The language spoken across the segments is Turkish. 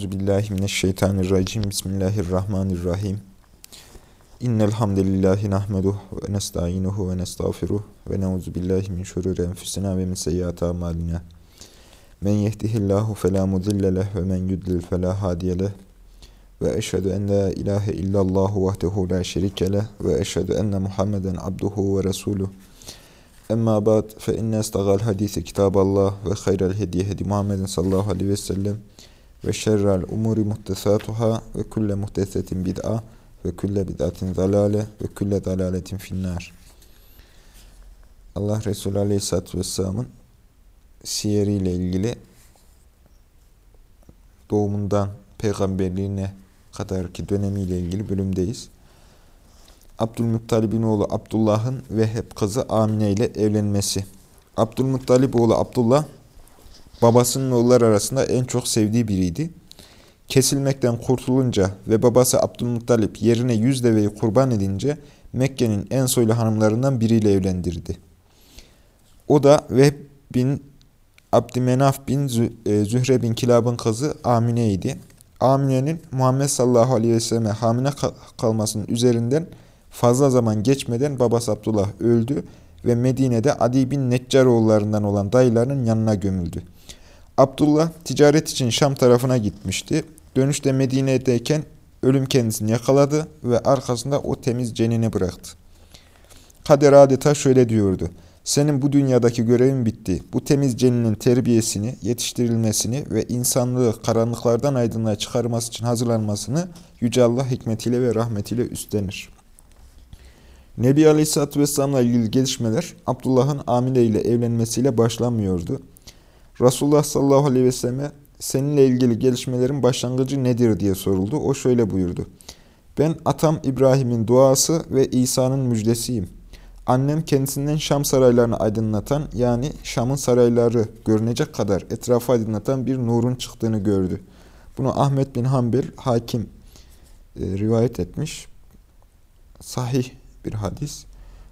Euzubillahimineşşeytanirracim. Bismillahirrahmanirrahim. İnnel hamdelellahi nahmeduhu ve nestainuhu ve nestağfiruh ve na'udzu billahi min şururi enfusina ve min seyyiati amalina. Men yehdihillahu fela mudille ve men yudlil fela hadiye. Ve eşhedü en la ilahe illallah vahdehu la şerike ve eşhedü enne Muhammeden abduhu ve resuluh. Emma ba'd fe inne estagal hadisi kitaballah ve hayral hediye hedi Muhammedin sallallahu aleyhi ve sellem ve şerrel umuri muhtesatuhâ ve kulle muhtesetin bid'a ve kulle bid'atin zalale ve kulle dalaletin finnâr. Allah Resulü Aleyhisselatü Vesselam'ın siyeriyle ilgili doğumundan peygamberliğine kadarki dönemiyle ilgili bölümdeyiz. Abdülmuttalib'in oğlu Abdullah'ın Vehheb kızı Amine ile evlenmesi. Abdülmuttalib oğlu Abdullah babasının oğullar arasında en çok sevdiği biriydi. Kesilmekten kurtulunca ve babası Abdülmuttalip yerine yüz deveyi kurban edince Mekke'nin en soylu hanımlarından biriyle evlendirdi. O da Vehb bin Abdümenaf bin e, Zühre bin Kilab'ın kızı Amine idi. Amine'nin Muhammed sallallahu aleyhi ve selleme hamile kalmasının üzerinden fazla zaman geçmeden babası Abdullah öldü ve Medine'de Adi bin Neccaroğullarından olan dayılarının yanına gömüldü. Abdullah ticaret için Şam tarafına gitmişti. Dönüşte Medine'deyken ölüm kendisini yakaladı ve arkasında o temiz cenini bıraktı. Kader adeta şöyle diyordu. Senin bu dünyadaki görevin bitti. Bu temiz ceninin terbiyesini, yetiştirilmesini ve insanlığı karanlıklardan aydınlığa çıkarması için hazırlanmasını Yüce Allah hikmetiyle ve rahmetiyle üstlenir. Nebi Aleyhisselatü Vesselam'la ilgili gelişmeler Abdullah'ın Amine ile evlenmesiyle başlamıyordu. Resulullah sallallahu aleyhi ve selleme seninle ilgili gelişmelerin başlangıcı nedir diye soruldu. O şöyle buyurdu. Ben atam İbrahim'in duası ve İsa'nın müjdesiyim. Annem kendisinden Şam saraylarını aydınlatan yani Şam'ın sarayları görünecek kadar etrafı aydınlatan bir nurun çıktığını gördü. Bunu Ahmet bin Hanbel hakim e, rivayet etmiş. Sahih bir hadis.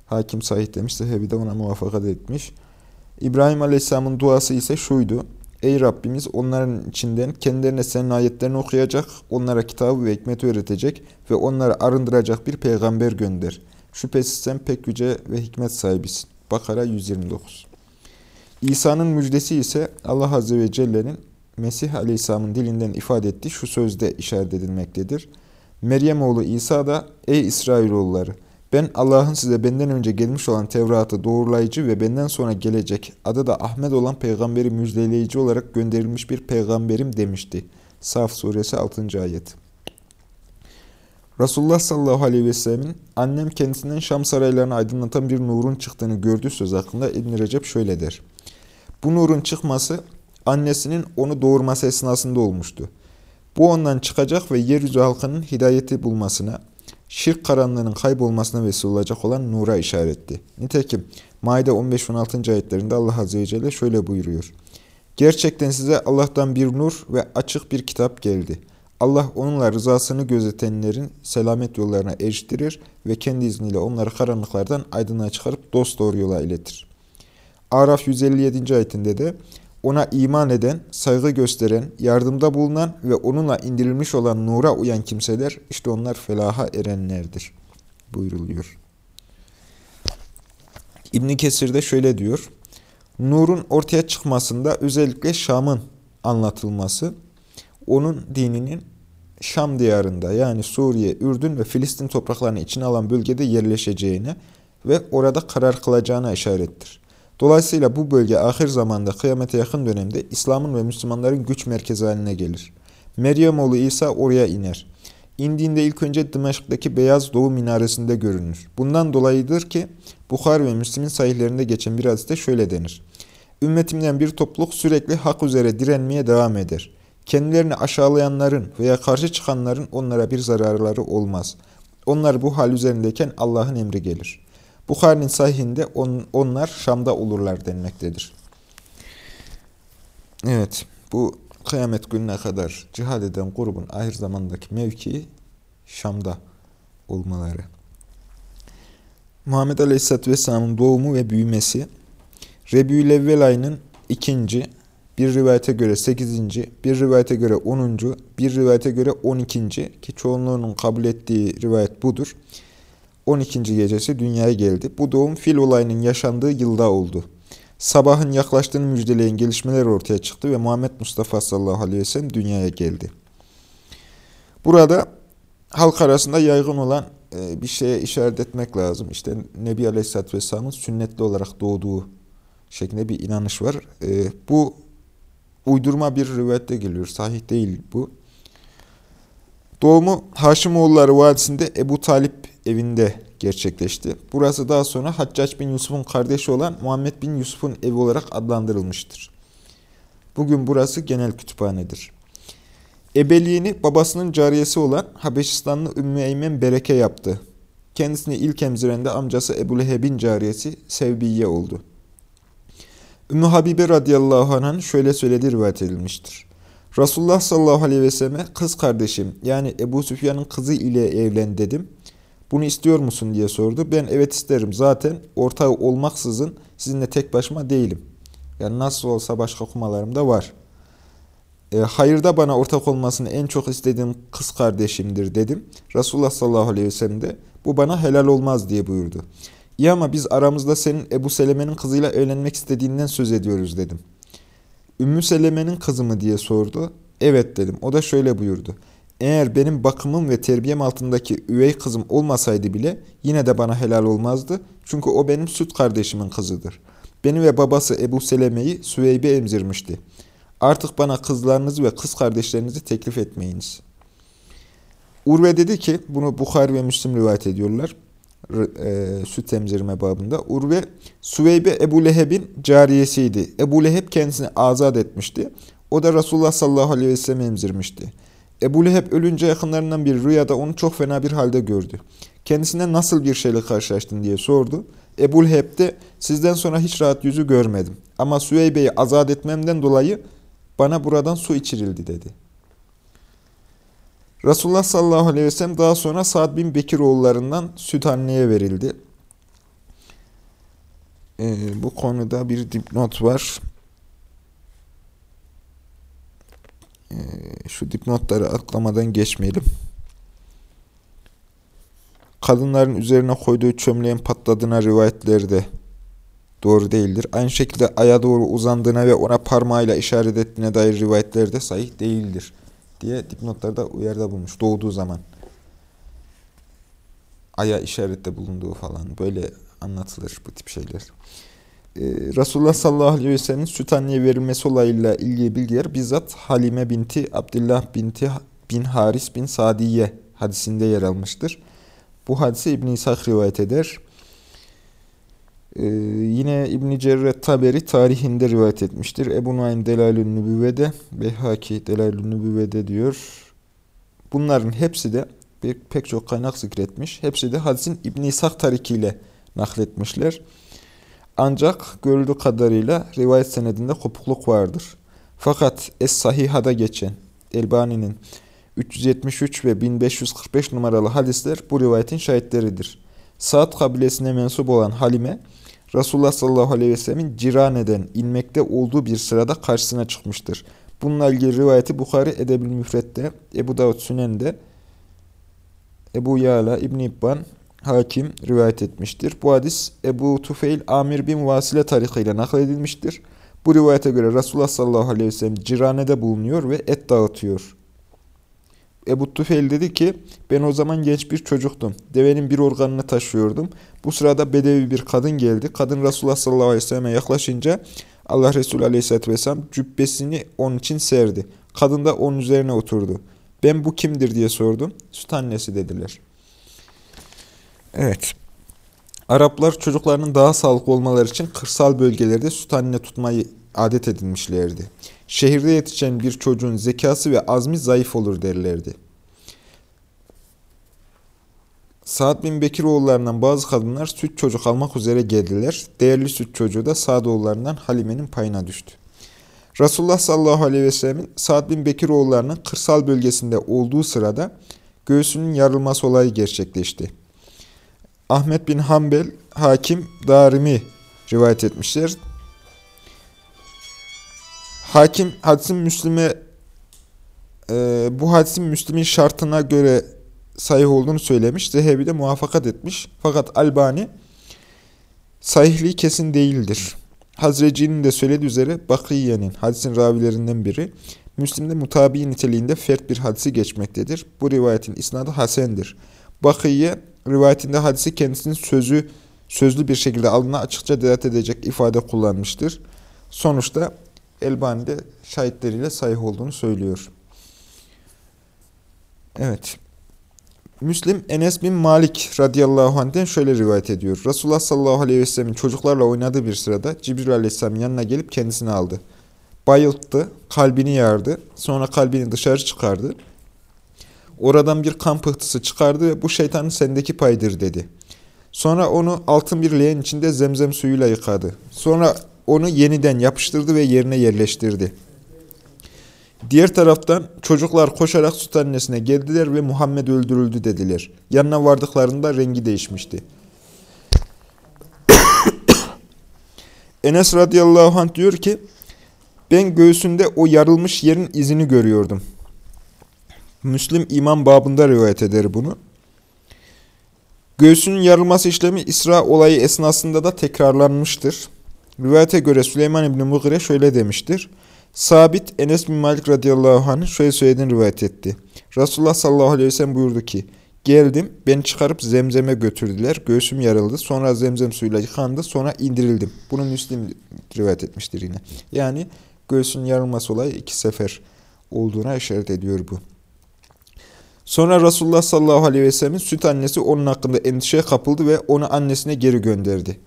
Hakim sahih demiş. Sehebi de ona muvaffakat etmiş. İbrahim Aleyhisselam'ın duası ise şuydu. Ey Rabbimiz onların içinden kendilerine senin ayetlerini okuyacak, onlara kitabı ve hikmeti öğretecek ve onları arındıracak bir peygamber gönder. Şüphesiz sen pek yüce ve hikmet sahibisin. Bakara 129 İsa'nın müjdesi ise Allah Azze ve Celle'nin Mesih Aleyhisselam'ın dilinden ifade ettiği şu sözde işaret edilmektedir. Meryem oğlu İsa da ey İsrailoğulları ben Allah'ın size benden önce gelmiş olan Tevrat'ı doğrulayıcı ve benden sonra gelecek adı da Ahmet olan peygamberi müjdeleyici olarak gönderilmiş bir peygamberim demişti. Saf suresi 6. ayet. Resulullah sallallahu aleyhi ve sellemin annem kendisinden Şam saraylarını aydınlatan bir nurun çıktığını gördüğü söz hakkında İbn Recep şöyle der. Bu nurun çıkması annesinin onu doğurması esnasında olmuştu. Bu ondan çıkacak ve yeryüzü halkının hidayeti bulmasına, şirk karanlığının kaybolmasına vesile olacak olan nura işaretti. Nitekim Maide 15-16. ayetlerinde Allah Azze ve Celle şöyle buyuruyor. Gerçekten size Allah'tan bir nur ve açık bir kitap geldi. Allah onunla rızasını gözetenlerin selamet yollarına eriştirir ve kendi izniyle onları karanlıklardan aydınlığa çıkarıp dost doğru yola iletir. Araf 157. ayetinde de ona iman eden, saygı gösteren, yardımda bulunan ve onunla indirilmiş olan nura uyan kimseler, işte onlar felaha erenlerdir buyruluyor. İbn Kesir de şöyle diyor. Nurun ortaya çıkmasında özellikle Şam'ın anlatılması, onun dininin Şam diyarında yani Suriye, Ürdün ve Filistin topraklarını içine alan bölgede yerleşeceğine ve orada karar kılacağına işarettir. Dolayısıyla bu bölge ahir zamanda kıyamete yakın dönemde İslam'ın ve Müslümanların güç merkezi haline gelir. Meryem oğlu İsa oraya iner. İndiğinde ilk önce Dımeşk'taki Beyaz Doğu Minaresi'nde görünür. Bundan dolayıdır ki Bukhar ve Müslim'in sahihlerinde geçen bir hadiste şöyle denir. Ümmetimden bir topluluk sürekli hak üzere direnmeye devam eder. Kendilerini aşağılayanların veya karşı çıkanların onlara bir zararları olmaz. Onlar bu hal üzerindeyken Allah'ın emri gelir. Bukhari'nin sahihinde on, onlar Şam'da olurlar denmektedir. Evet, bu kıyamet gününe kadar cihad eden grubun ahir zamandaki mevkii Şam'da olmaları. Muhammed Aleyhisselatü Vesselam'ın doğumu ve büyümesi Rebiyülevvel ayının ikinci bir rivayete göre 8. bir rivayete göre 10. bir rivayete göre 12. ki çoğunluğunun kabul ettiği rivayet budur. 12. gecesi dünyaya geldi. Bu doğum fil olayının yaşandığı yılda oldu. Sabahın yaklaştığını müjdeleyen gelişmeler ortaya çıktı ve Muhammed Mustafa sallallahu aleyhi ve sellem dünyaya geldi. Burada halk arasında yaygın olan e, bir şeye işaret etmek lazım. İşte Nebi Aleyhisselatü Vesselam'ın sünnetli olarak doğduğu şeklinde bir inanış var. E, bu uydurma bir rivayette geliyor. Sahih değil bu. Doğumu Haşimoğulları Vadisi'nde Ebu Talip evinde gerçekleşti. Burası daha sonra Haccac bin Yusuf'un kardeşi olan Muhammed bin Yusuf'un evi olarak adlandırılmıştır. Bugün burası genel kütüphanedir. Ebeliğini babasının cariyesi olan Habeşistanlı Ümmü Eymen Bereke yaptı. Kendisini ilk emziren de amcası Ebu Leheb'in cariyesi Sevbiye oldu. Ümmü Habibe radıyallahu anh'ın şöyle söylediği rivayet edilmiştir. Resulullah sallallahu aleyhi ve selleme kız kardeşim yani Ebu Süfyan'ın kızı ile evlen dedim. Bunu istiyor musun diye sordu. Ben evet isterim. Zaten ortağı olmaksızın sizinle tek başıma değilim. Yani nasıl olsa başka kumalarım da var. E, hayırda bana ortak olmasını en çok istediğim kız kardeşimdir dedim. Resulullah sallallahu aleyhi ve sellem de bu bana helal olmaz diye buyurdu. İyi ama biz aramızda senin Ebu Seleme'nin kızıyla evlenmek istediğinden söz ediyoruz dedim. Ümmü Seleme'nin kızı mı diye sordu. Evet dedim. O da şöyle buyurdu. Eğer benim bakımım ve terbiyem altındaki üvey kızım olmasaydı bile yine de bana helal olmazdı. Çünkü o benim süt kardeşimin kızıdır. Beni ve babası Ebu Seleme'yi Süveybe emzirmişti. Artık bana kızlarınızı ve kız kardeşlerinizi teklif etmeyiniz. Urve dedi ki, bunu Bukhari ve Müslim rivayet ediyorlar e, süt emzirme babında. Urve, Süveybe Ebu Leheb'in cariyesiydi. Ebu Leheb kendisini azat etmişti. O da Resulullah sallallahu aleyhi ve sellem emzirmişti. Ebu Leheb ölünce yakınlarından bir rüyada onu çok fena bir halde gördü. Kendisine nasıl bir şeyle karşılaştın diye sordu. Ebu Leheb de sizden sonra hiç rahat yüzü görmedim. Ama Süveybe'yi azat etmemden dolayı bana buradan su içirildi dedi. Resulullah sallallahu aleyhi ve sellem daha sonra Sa'd bin Bekir oğullarından süt anneye verildi. Ee, bu konuda bir dipnot var. Ee, şu dipnotları atlamadan geçmeyelim. Kadınların üzerine koyduğu çömleğin patladığına rivayetleri de doğru değildir. Aynı şekilde aya doğru uzandığına ve ona parmağıyla işaret ettiğine dair rivayetler de sahih değildir diye dipnotlarda uyarıda bulmuş doğduğu zaman. Aya işarette bulunduğu falan böyle anlatılır bu tip şeyler. Ee, Resulullah sallallahu aleyhi ve sellem'in süt anneye verilmesi olayıyla ilgili bilgiler bizzat Halime binti Abdullah binti bin Haris bin Sadiye hadisinde yer almıştır. Bu hadise İbn-i İshak rivayet eder. Ee, yine İbn-i Cerret Taberi tarihinde rivayet etmiştir. Ebu Nuaym Delalül Nübüvve'de, Behaki Delalül Nübüvve'de diyor. Bunların hepsi de bir, pek çok kaynak zikretmiş. Hepsi de hadisin İbn-i İshak tarikiyle nakletmişler. Ancak görüldüğü kadarıyla rivayet senedinde kopukluk vardır. Fakat Es-Sahiha'da geçen Elbani'nin 373 ve 1545 numaralı hadisler bu rivayetin şahitleridir. Saat kabilesine mensup olan Halime, Resulullah sallallahu aleyhi ve sellemin Cirane'den inmekte olduğu bir sırada karşısına çıkmıştır. Bununla ilgili rivayeti Bukhari Edebül Müfret'te, Ebu Davud Sünen'de, Ebu Yala, İbn İbban, Hakim rivayet etmiştir. Bu hadis Ebu Tufeil Amir bin Vasile tarikıyla nakledilmiştir. Bu rivayete göre Resulullah sallallahu aleyhi ve sellem Cirane'de bulunuyor ve et dağıtıyor. Ebu Tufeil dedi ki, ben o zaman genç bir çocuktum. Devenin bir organını taşıyordum. Bu sırada bedevi bir kadın geldi. Kadın Resulullah sallallahu aleyhi ve selleme yaklaşınca Allah Resulü aleyhisselatü vesselam cübbesini onun için serdi. Kadın da onun üzerine oturdu. Ben bu kimdir diye sordum. Süt annesi dediler. Evet. Araplar çocuklarının daha sağlıklı olmaları için kırsal bölgelerde süt anne tutmayı adet edinmişlerdi. Şehirde yetişen bir çocuğun zekası ve azmi zayıf olur derlerdi. Sa'd bin Bekir oğullarından bazı kadınlar süt çocuk almak üzere geldiler. Değerli süt çocuğu da Sa'd oğullarından Halime'nin payına düştü. Resulullah sallallahu aleyhi ve sellemin Sa'd bin Bekir oğullarının kırsal bölgesinde olduğu sırada göğsünün yarılması olayı gerçekleşti. Ahmet bin Hanbel, Hakim, Darimi rivayet etmişler. Hakim hadisin Müslim'e e, bu hadisin Müslim'in şartına göre sahih olduğunu söylemiş. Zehebi de muvaffakat etmiş. Fakat Albani sahihliği kesin değildir. Hazreci'nin de söylediği üzere Bakiye'nin hadisin ravilerinden biri Müslim'de mutabi niteliğinde fert bir hadisi geçmektedir. Bu rivayetin isnadı Hasen'dir. Bakiye rivayetinde hadisi kendisinin sözü sözlü bir şekilde alına açıkça delalet edecek ifade kullanmıştır. Sonuçta Elbani de şahitleriyle sahih olduğunu söylüyor. Evet. Müslim Enes bin Malik radıyallahu anh'den şöyle rivayet ediyor. Resulullah sallallahu aleyhi ve sellemin çocuklarla oynadığı bir sırada Cibril aleyhisselam yanına gelip kendisini aldı. Bayılttı, kalbini yardı, sonra kalbini dışarı çıkardı. Oradan bir kan pıhtısı çıkardı ve bu şeytanın sendeki paydır dedi. Sonra onu altın bir leğen içinde zemzem suyuyla yıkadı. Sonra onu yeniden yapıştırdı ve yerine yerleştirdi. Diğer taraftan çocuklar koşarak süt annesine geldiler ve Muhammed öldürüldü dediler. Yanına vardıklarında rengi değişmişti. Enes radıyallahu anh diyor ki, ben göğsünde o yarılmış yerin izini görüyordum. Müslim imam babında rivayet eder bunu. Göğsünün yarılması işlemi İsra olayı esnasında da tekrarlanmıştır. Rivayete göre Süleyman İbni Mugire şöyle demiştir. Sabit Enes bin Malik radıyallahu anh şöyle söylediğini rivayet etti. Resulullah sallallahu aleyhi ve sellem buyurdu ki, Geldim, beni çıkarıp zemzeme götürdüler. Göğsüm yarıldı. Sonra zemzem suyuyla yıkandı. Sonra indirildim. Bunu Müslim rivayet etmiştir yine. Yani göğsün yarılması olayı iki sefer olduğuna işaret ediyor bu. Sonra Resulullah sallallahu aleyhi ve sellemin süt annesi onun hakkında endişeye kapıldı ve onu annesine geri gönderdi.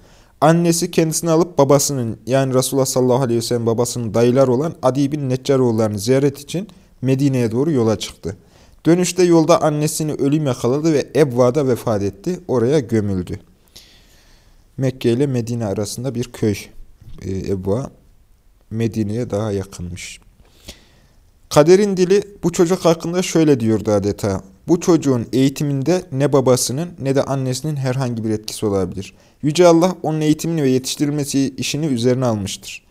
Annesi kendisini alıp babasının yani Resulullah sallallahu aleyhi ve sellem babasının dayılar olan Adi bin Neccaroğullarını ziyaret için Medine'ye doğru yola çıktı. Dönüşte yolda annesini ölüm yakaladı ve Ebva'da vefat etti. Oraya gömüldü. Mekke ile Medine arasında bir köy. Ee, Ebva Medine'ye daha yakınmış. Kaderin dili bu çocuk hakkında şöyle diyordu adeta. Bu çocuğun eğitiminde ne babasının ne de annesinin herhangi bir etkisi olabilir. Yüce Allah onun eğitimini ve yetiştirilmesi işini üzerine almıştır.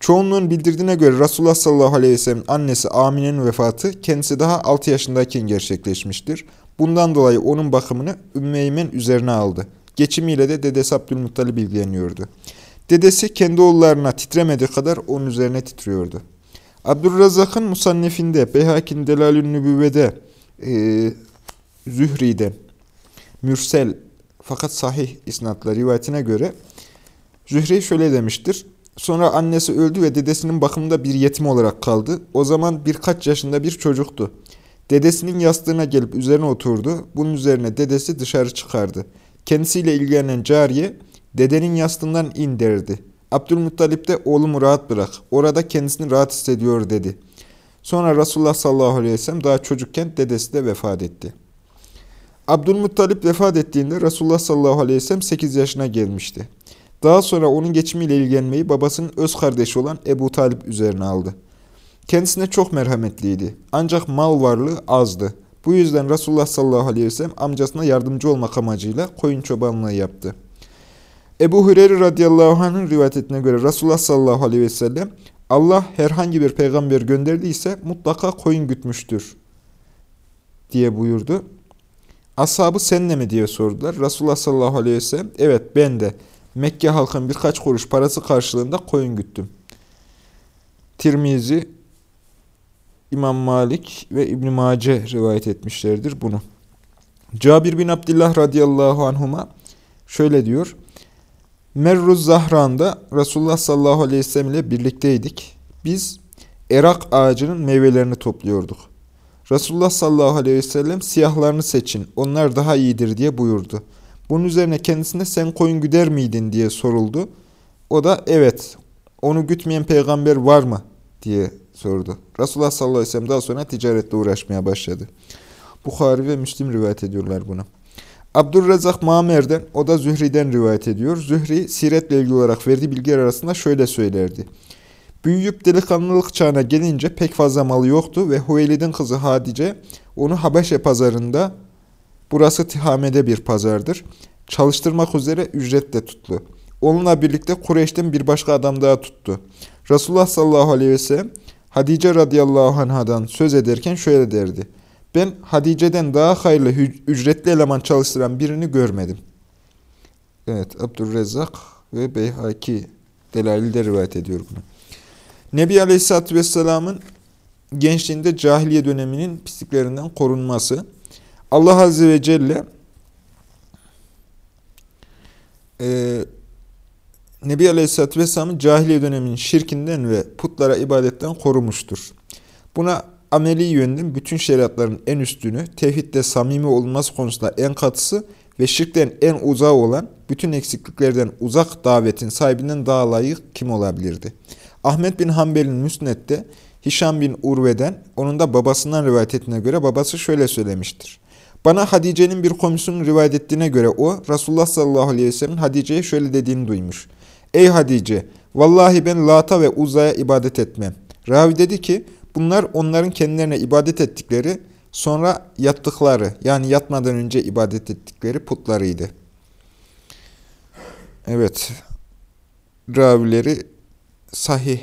Çoğunluğun bildirdiğine göre Resulullah sallallahu aleyhi ve sellem annesi Amine'nin vefatı kendisi daha 6 yaşındayken gerçekleşmiştir. Bundan dolayı onun bakımını Ümmü Eymen üzerine aldı. Geçimiyle de dedesi Abdülmuttalib ilgileniyordu. Dedesi kendi oğullarına titremediği kadar onun üzerine titriyordu. Abdurrazak'ın Musannef'inde, Beyhakin Delalün Nübüvve'de, e, Zühri'den, Mürsel fakat sahih isnatla rivayetine göre Zühri şöyle demiştir. Sonra annesi öldü ve dedesinin bakımında bir yetim olarak kaldı. O zaman birkaç yaşında bir çocuktu. Dedesinin yastığına gelip üzerine oturdu. Bunun üzerine dedesi dışarı çıkardı. Kendisiyle ilgilenen cariye, dedenin yastığından in derdi. Abdülmuttalip de oğlumu rahat bırak. Orada kendisini rahat hissediyor dedi. Sonra Resulullah sallallahu aleyhi ve sellem daha çocukken dedesi de vefat etti. Abdülmuttalip vefat ettiğinde Resulullah sallallahu aleyhi ve sellem 8 yaşına gelmişti. Daha sonra onun geçimiyle ilgilenmeyi babasının öz kardeşi olan Ebu Talip üzerine aldı. Kendisine çok merhametliydi. Ancak mal varlığı azdı. Bu yüzden Resulullah sallallahu aleyhi ve sellem amcasına yardımcı olmak amacıyla koyun çobanlığı yaptı. Ebu Hureyre radıyallahu anh'ın rivayetine göre Resulullah sallallahu aleyhi ve sellem Allah herhangi bir peygamber gönderdiyse mutlaka koyun gütmüştür diye buyurdu. Ashabı sen de mi diye sordular. Resulullah sallallahu aleyhi ve sellem evet ben de Mekke halkın birkaç kuruş parası karşılığında koyun güttüm. Tirmizi, İmam Malik ve İbn Mace rivayet etmişlerdir bunu. Cabir bin Abdullah radıyallahu anhuma şöyle diyor. Merruz Zahran'da Resulullah sallallahu aleyhi ve sellem ile birlikteydik. Biz erak ağacının meyvelerini topluyorduk. Resulullah sallallahu aleyhi ve sellem siyahlarını seçin, onlar daha iyidir diye buyurdu. Bunun üzerine kendisine sen koyun güder miydin diye soruldu. O da evet, onu gütmeyen peygamber var mı diye sordu. Resulullah sallallahu aleyhi ve sellem daha sonra ticaretle uğraşmaya başladı. Bukhari ve Müslim rivayet ediyorlar bunu. Abdurrezzak Mamer'den, o da Zühri'den rivayet ediyor. Zühri, siretle ilgili olarak verdiği bilgiler arasında şöyle söylerdi. Büyüyüp delikanlılık çağına gelince pek fazla malı yoktu ve Hüveylid'in kızı Hadice onu Habeşe pazarında, burası Tihame'de bir pazardır, çalıştırmak üzere ücretle tuttu. Onunla birlikte Kureyş'ten bir başka adam daha tuttu. Resulullah sallallahu aleyhi ve sellem Hadice radıyallahu anhadan söz ederken şöyle derdi. Ben Hadice'den daha hayırlı ücretli eleman çalıştıran birini görmedim. Evet, Abdurrezzak ve Beyhaki Delalil'de rivayet ediyor bunu. Nebi Aleyhisselatü Vesselam'ın gençliğinde cahiliye döneminin pisliklerinden korunması. Allah Azze ve Celle e, Nebi Aleyhisselatü Vesselam'ın cahiliye döneminin şirkinden ve putlara ibadetten korumuştur. Buna ameli yönden bütün şeriatların en üstünü, tevhidde samimi olması konusunda en katısı ve şirkten en uzağı olan, bütün eksikliklerden uzak davetin sahibinden daha layık kim olabilirdi? Ahmet bin Hanbel'in müsnette Hişam bin Urve'den, onun da babasından rivayet ettiğine göre babası şöyle söylemiştir. Bana Hadice'nin bir komşunun rivayet ettiğine göre o, Resulullah sallallahu aleyhi ve sellem'in Hadice'ye şöyle dediğini duymuş. Ey Hadice! Vallahi ben Lata ve Uza'ya ibadet etmem. Ravi dedi ki, bunlar onların kendilerine ibadet ettikleri, sonra yattıkları, yani yatmadan önce ibadet ettikleri putlarıydı. Evet, ravileri sahih,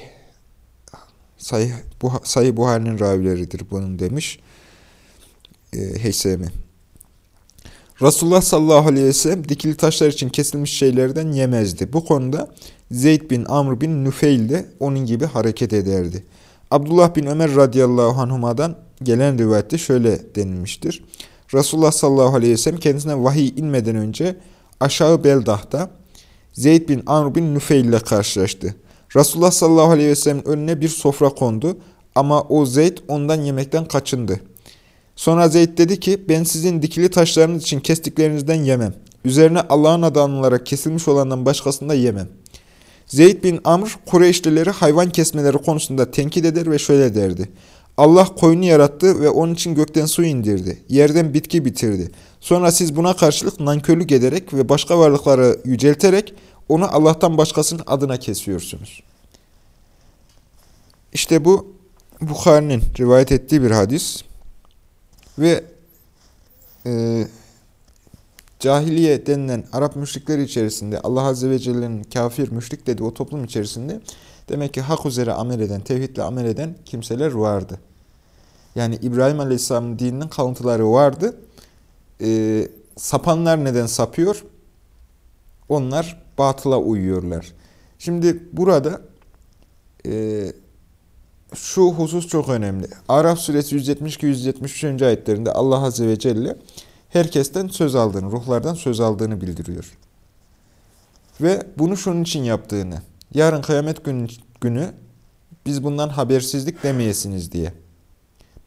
sahih, bu, sahih Buhari'nin ravileridir bunun demiş e, Heysemi. Resulullah sallallahu aleyhi ve sellem dikili taşlar için kesilmiş şeylerden yemezdi. Bu konuda Zeyd bin Amr bin Nüfeil de onun gibi hareket ederdi. Abdullah bin Ömer radıyallahu anhuma'dan gelen rivayette şöyle denilmiştir. Resulullah sallallahu aleyhi ve sellem kendisine vahiy inmeden önce aşağı Beldah'ta Zeyd bin Amr bin Nüfeil ile karşılaştı. Resulullah sallallahu aleyhi ve sellem önüne bir sofra kondu ama o Zeyd ondan yemekten kaçındı. Sonra Zeyd dedi ki ben sizin dikili taşlarınız için kestiklerinizden yemem. Üzerine Allah'ın adı kesilmiş olandan başkasını da yemem. Zeyd bin Amr Kureyşlileri hayvan kesmeleri konusunda tenkit eder ve şöyle derdi. Allah koyunu yarattı ve onun için gökten su indirdi. Yerden bitki bitirdi. Sonra siz buna karşılık nankörlük ederek ve başka varlıkları yücelterek onu Allah'tan başkasının adına kesiyorsunuz. İşte bu Bukhari'nin rivayet ettiği bir hadis. Ve e, cahiliye denilen Arap müşrikleri içerisinde Allah Azze ve Celle'nin kafir, müşrik dediği o toplum içerisinde demek ki hak üzere amel eden, tevhidle amel eden kimseler vardı. Yani İbrahim Aleyhisselam'ın dininin kalıntıları vardı. E, sapanlar neden sapıyor? Onlar batıla uyuyorlar. Şimdi burada e, şu husus çok önemli. Araf suresi 172-173. ayetlerinde Allah Azze ve Celle herkesten söz aldığını, ruhlardan söz aldığını bildiriyor. Ve bunu şunun için yaptığını, yarın kıyamet günü, günü biz bundan habersizlik demeyesiniz diye.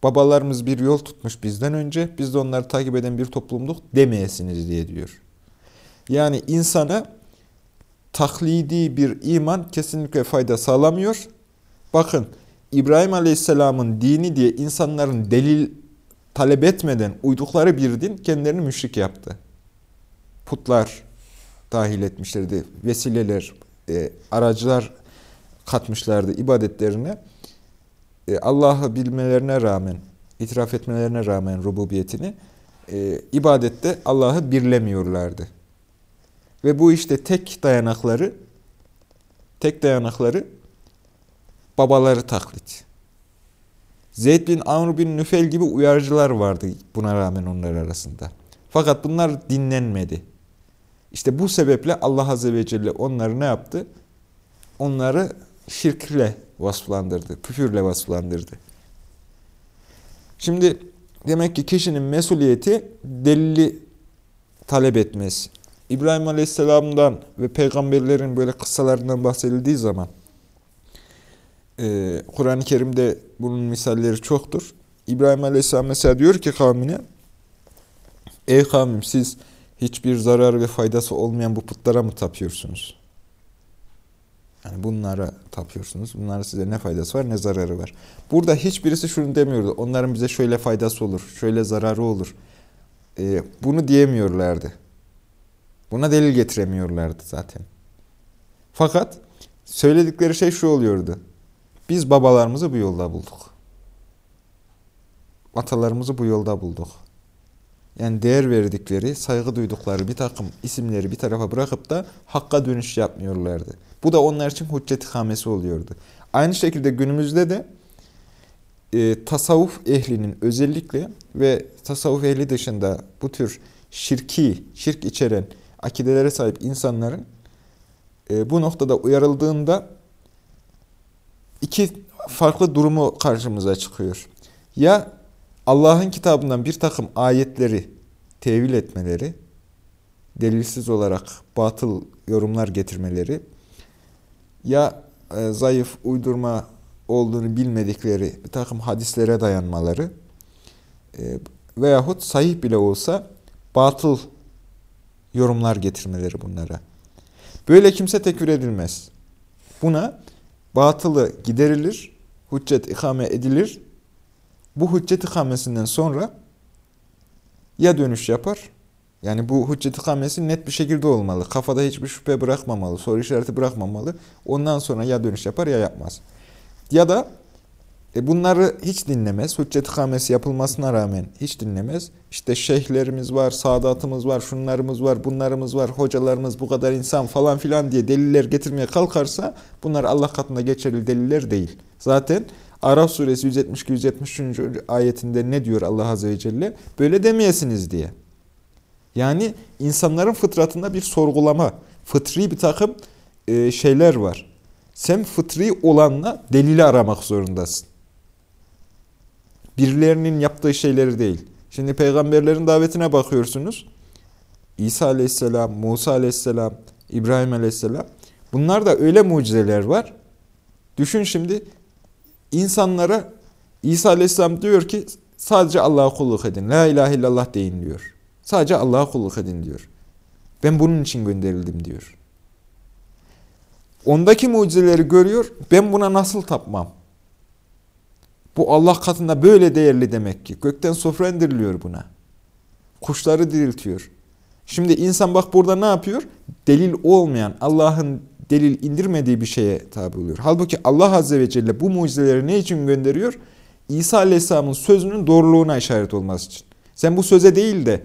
Babalarımız bir yol tutmuş bizden önce, biz de onları takip eden bir toplumduk demeyesiniz diye diyor. Yani insana taklidi bir iman kesinlikle fayda sağlamıyor. Bakın, İbrahim Aleyhisselam'ın dini diye insanların delil talep etmeden uydukları bir din kendilerini müşrik yaptı. Putlar dahil etmişlerdi. Vesileler, e, aracılar katmışlardı ibadetlerine. E, Allah'ı bilmelerine rağmen, itiraf etmelerine rağmen rububiyetini, e, ibadette Allah'ı birlemiyorlardı. Ve bu işte tek dayanakları, tek dayanakları babaları taklit. Zeyd bin Amr bin Nüfel gibi uyarıcılar vardı buna rağmen onlar arasında. Fakat bunlar dinlenmedi. İşte bu sebeple Allah Azze ve Celle onları ne yaptı? Onları şirkle vasıflandırdı, küfürle vasıflandırdı. Şimdi demek ki kişinin mesuliyeti delili talep etmesi. İbrahim Aleyhisselam'dan ve peygamberlerin böyle kıssalarından bahsedildiği zaman e, Kur'an-ı Kerim'de bunun misalleri çoktur. İbrahim Aleyhisselam mesela diyor ki kavmine Ey kavmim siz hiçbir zararı ve faydası olmayan bu putlara mı tapıyorsunuz? Yani bunlara tapıyorsunuz. Bunların size ne faydası var ne zararı var. Burada hiçbirisi şunu demiyordu. Onların bize şöyle faydası olur, şöyle zararı olur. Ee, bunu diyemiyorlardı. Buna delil getiremiyorlardı zaten. Fakat söyledikleri şey şu oluyordu. Biz babalarımızı bu yolda bulduk. Atalarımızı bu yolda bulduk. yani değer verdikleri, saygı duydukları bir takım isimleri bir tarafa bırakıp da hakka dönüş yapmıyorlardı. Bu da onlar için hüccet ikamesi oluyordu. Aynı şekilde günümüzde de e, tasavvuf ehlinin özellikle ve tasavvuf ehli dışında bu tür şirki, şirk içeren akidelere sahip insanların e, bu noktada uyarıldığında iki farklı durumu karşımıza çıkıyor. Ya Allah'ın kitabından bir takım ayetleri tevil etmeleri, delilsiz olarak batıl yorumlar getirmeleri, ya e, zayıf, uydurma olduğunu bilmedikleri bir takım hadislere dayanmaları e, veyahut sahih bile olsa batıl yorumlar getirmeleri bunlara. Böyle kimse tekfir edilmez. Buna batılı giderilir, hüccet ikame edilir. Bu hüccet ikamesinden sonra ya dönüş yapar, yani bu hüccet ikamesi net bir şekilde olmalı. Kafada hiçbir şüphe bırakmamalı, soru işareti bırakmamalı. Ondan sonra ya dönüş yapar ya yapmaz. Ya da e bunları hiç dinlemez. Hüccet ikamesi yapılmasına rağmen hiç dinlemez. İşte şeyhlerimiz var, saadatımız var, şunlarımız var, bunlarımız var, hocalarımız bu kadar insan falan filan diye deliller getirmeye kalkarsa bunlar Allah katında geçerli deliller değil. Zaten Araf suresi 172-173. ayetinde ne diyor Allah Azze ve Celle? Böyle demeyesiniz diye. Yani insanların fıtratında bir sorgulama, fıtri bir takım e, şeyler var. Sen fıtri olanla delili aramak zorundasın. Birilerinin yaptığı şeyleri değil. Şimdi peygamberlerin davetine bakıyorsunuz. İsa aleyhisselam, Musa aleyhisselam, İbrahim aleyhisselam. Bunlar da öyle mucizeler var. Düşün şimdi insanlara İsa aleyhisselam diyor ki sadece Allah'a kulluk edin. La ilahe illallah deyin diyor. Sadece Allah'a kulluk edin diyor. Ben bunun için gönderildim diyor. Ondaki mucizeleri görüyor. Ben buna nasıl tapmam? Bu Allah katında böyle değerli demek ki. Gökten sofra indiriliyor buna. Kuşları diriltiyor. Şimdi insan bak burada ne yapıyor? Delil olmayan, Allah'ın delil indirmediği bir şeye tabi oluyor. Halbuki Allah Azze ve Celle bu mucizeleri ne için gönderiyor? İsa Aleyhisselam'ın sözünün doğruluğuna işaret olması için. Sen bu söze değil de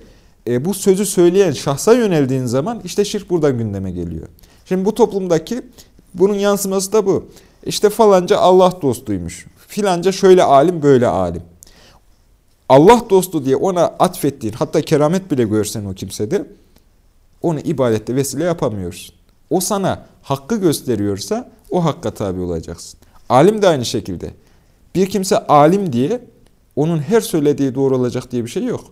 e, bu sözü söyleyen şahsa yöneldiğin zaman işte şirk buradan gündeme geliyor. Şimdi bu toplumdaki bunun yansıması da bu. İşte falanca Allah dostuymuş. Filanca şöyle alim böyle alim. Allah dostu diye ona atfettiğin hatta keramet bile görsen o kimsede onu ibadette vesile yapamıyorsun. O sana hakkı gösteriyorsa o hakka tabi olacaksın. Alim de aynı şekilde. Bir kimse alim diye onun her söylediği doğru olacak diye bir şey yok.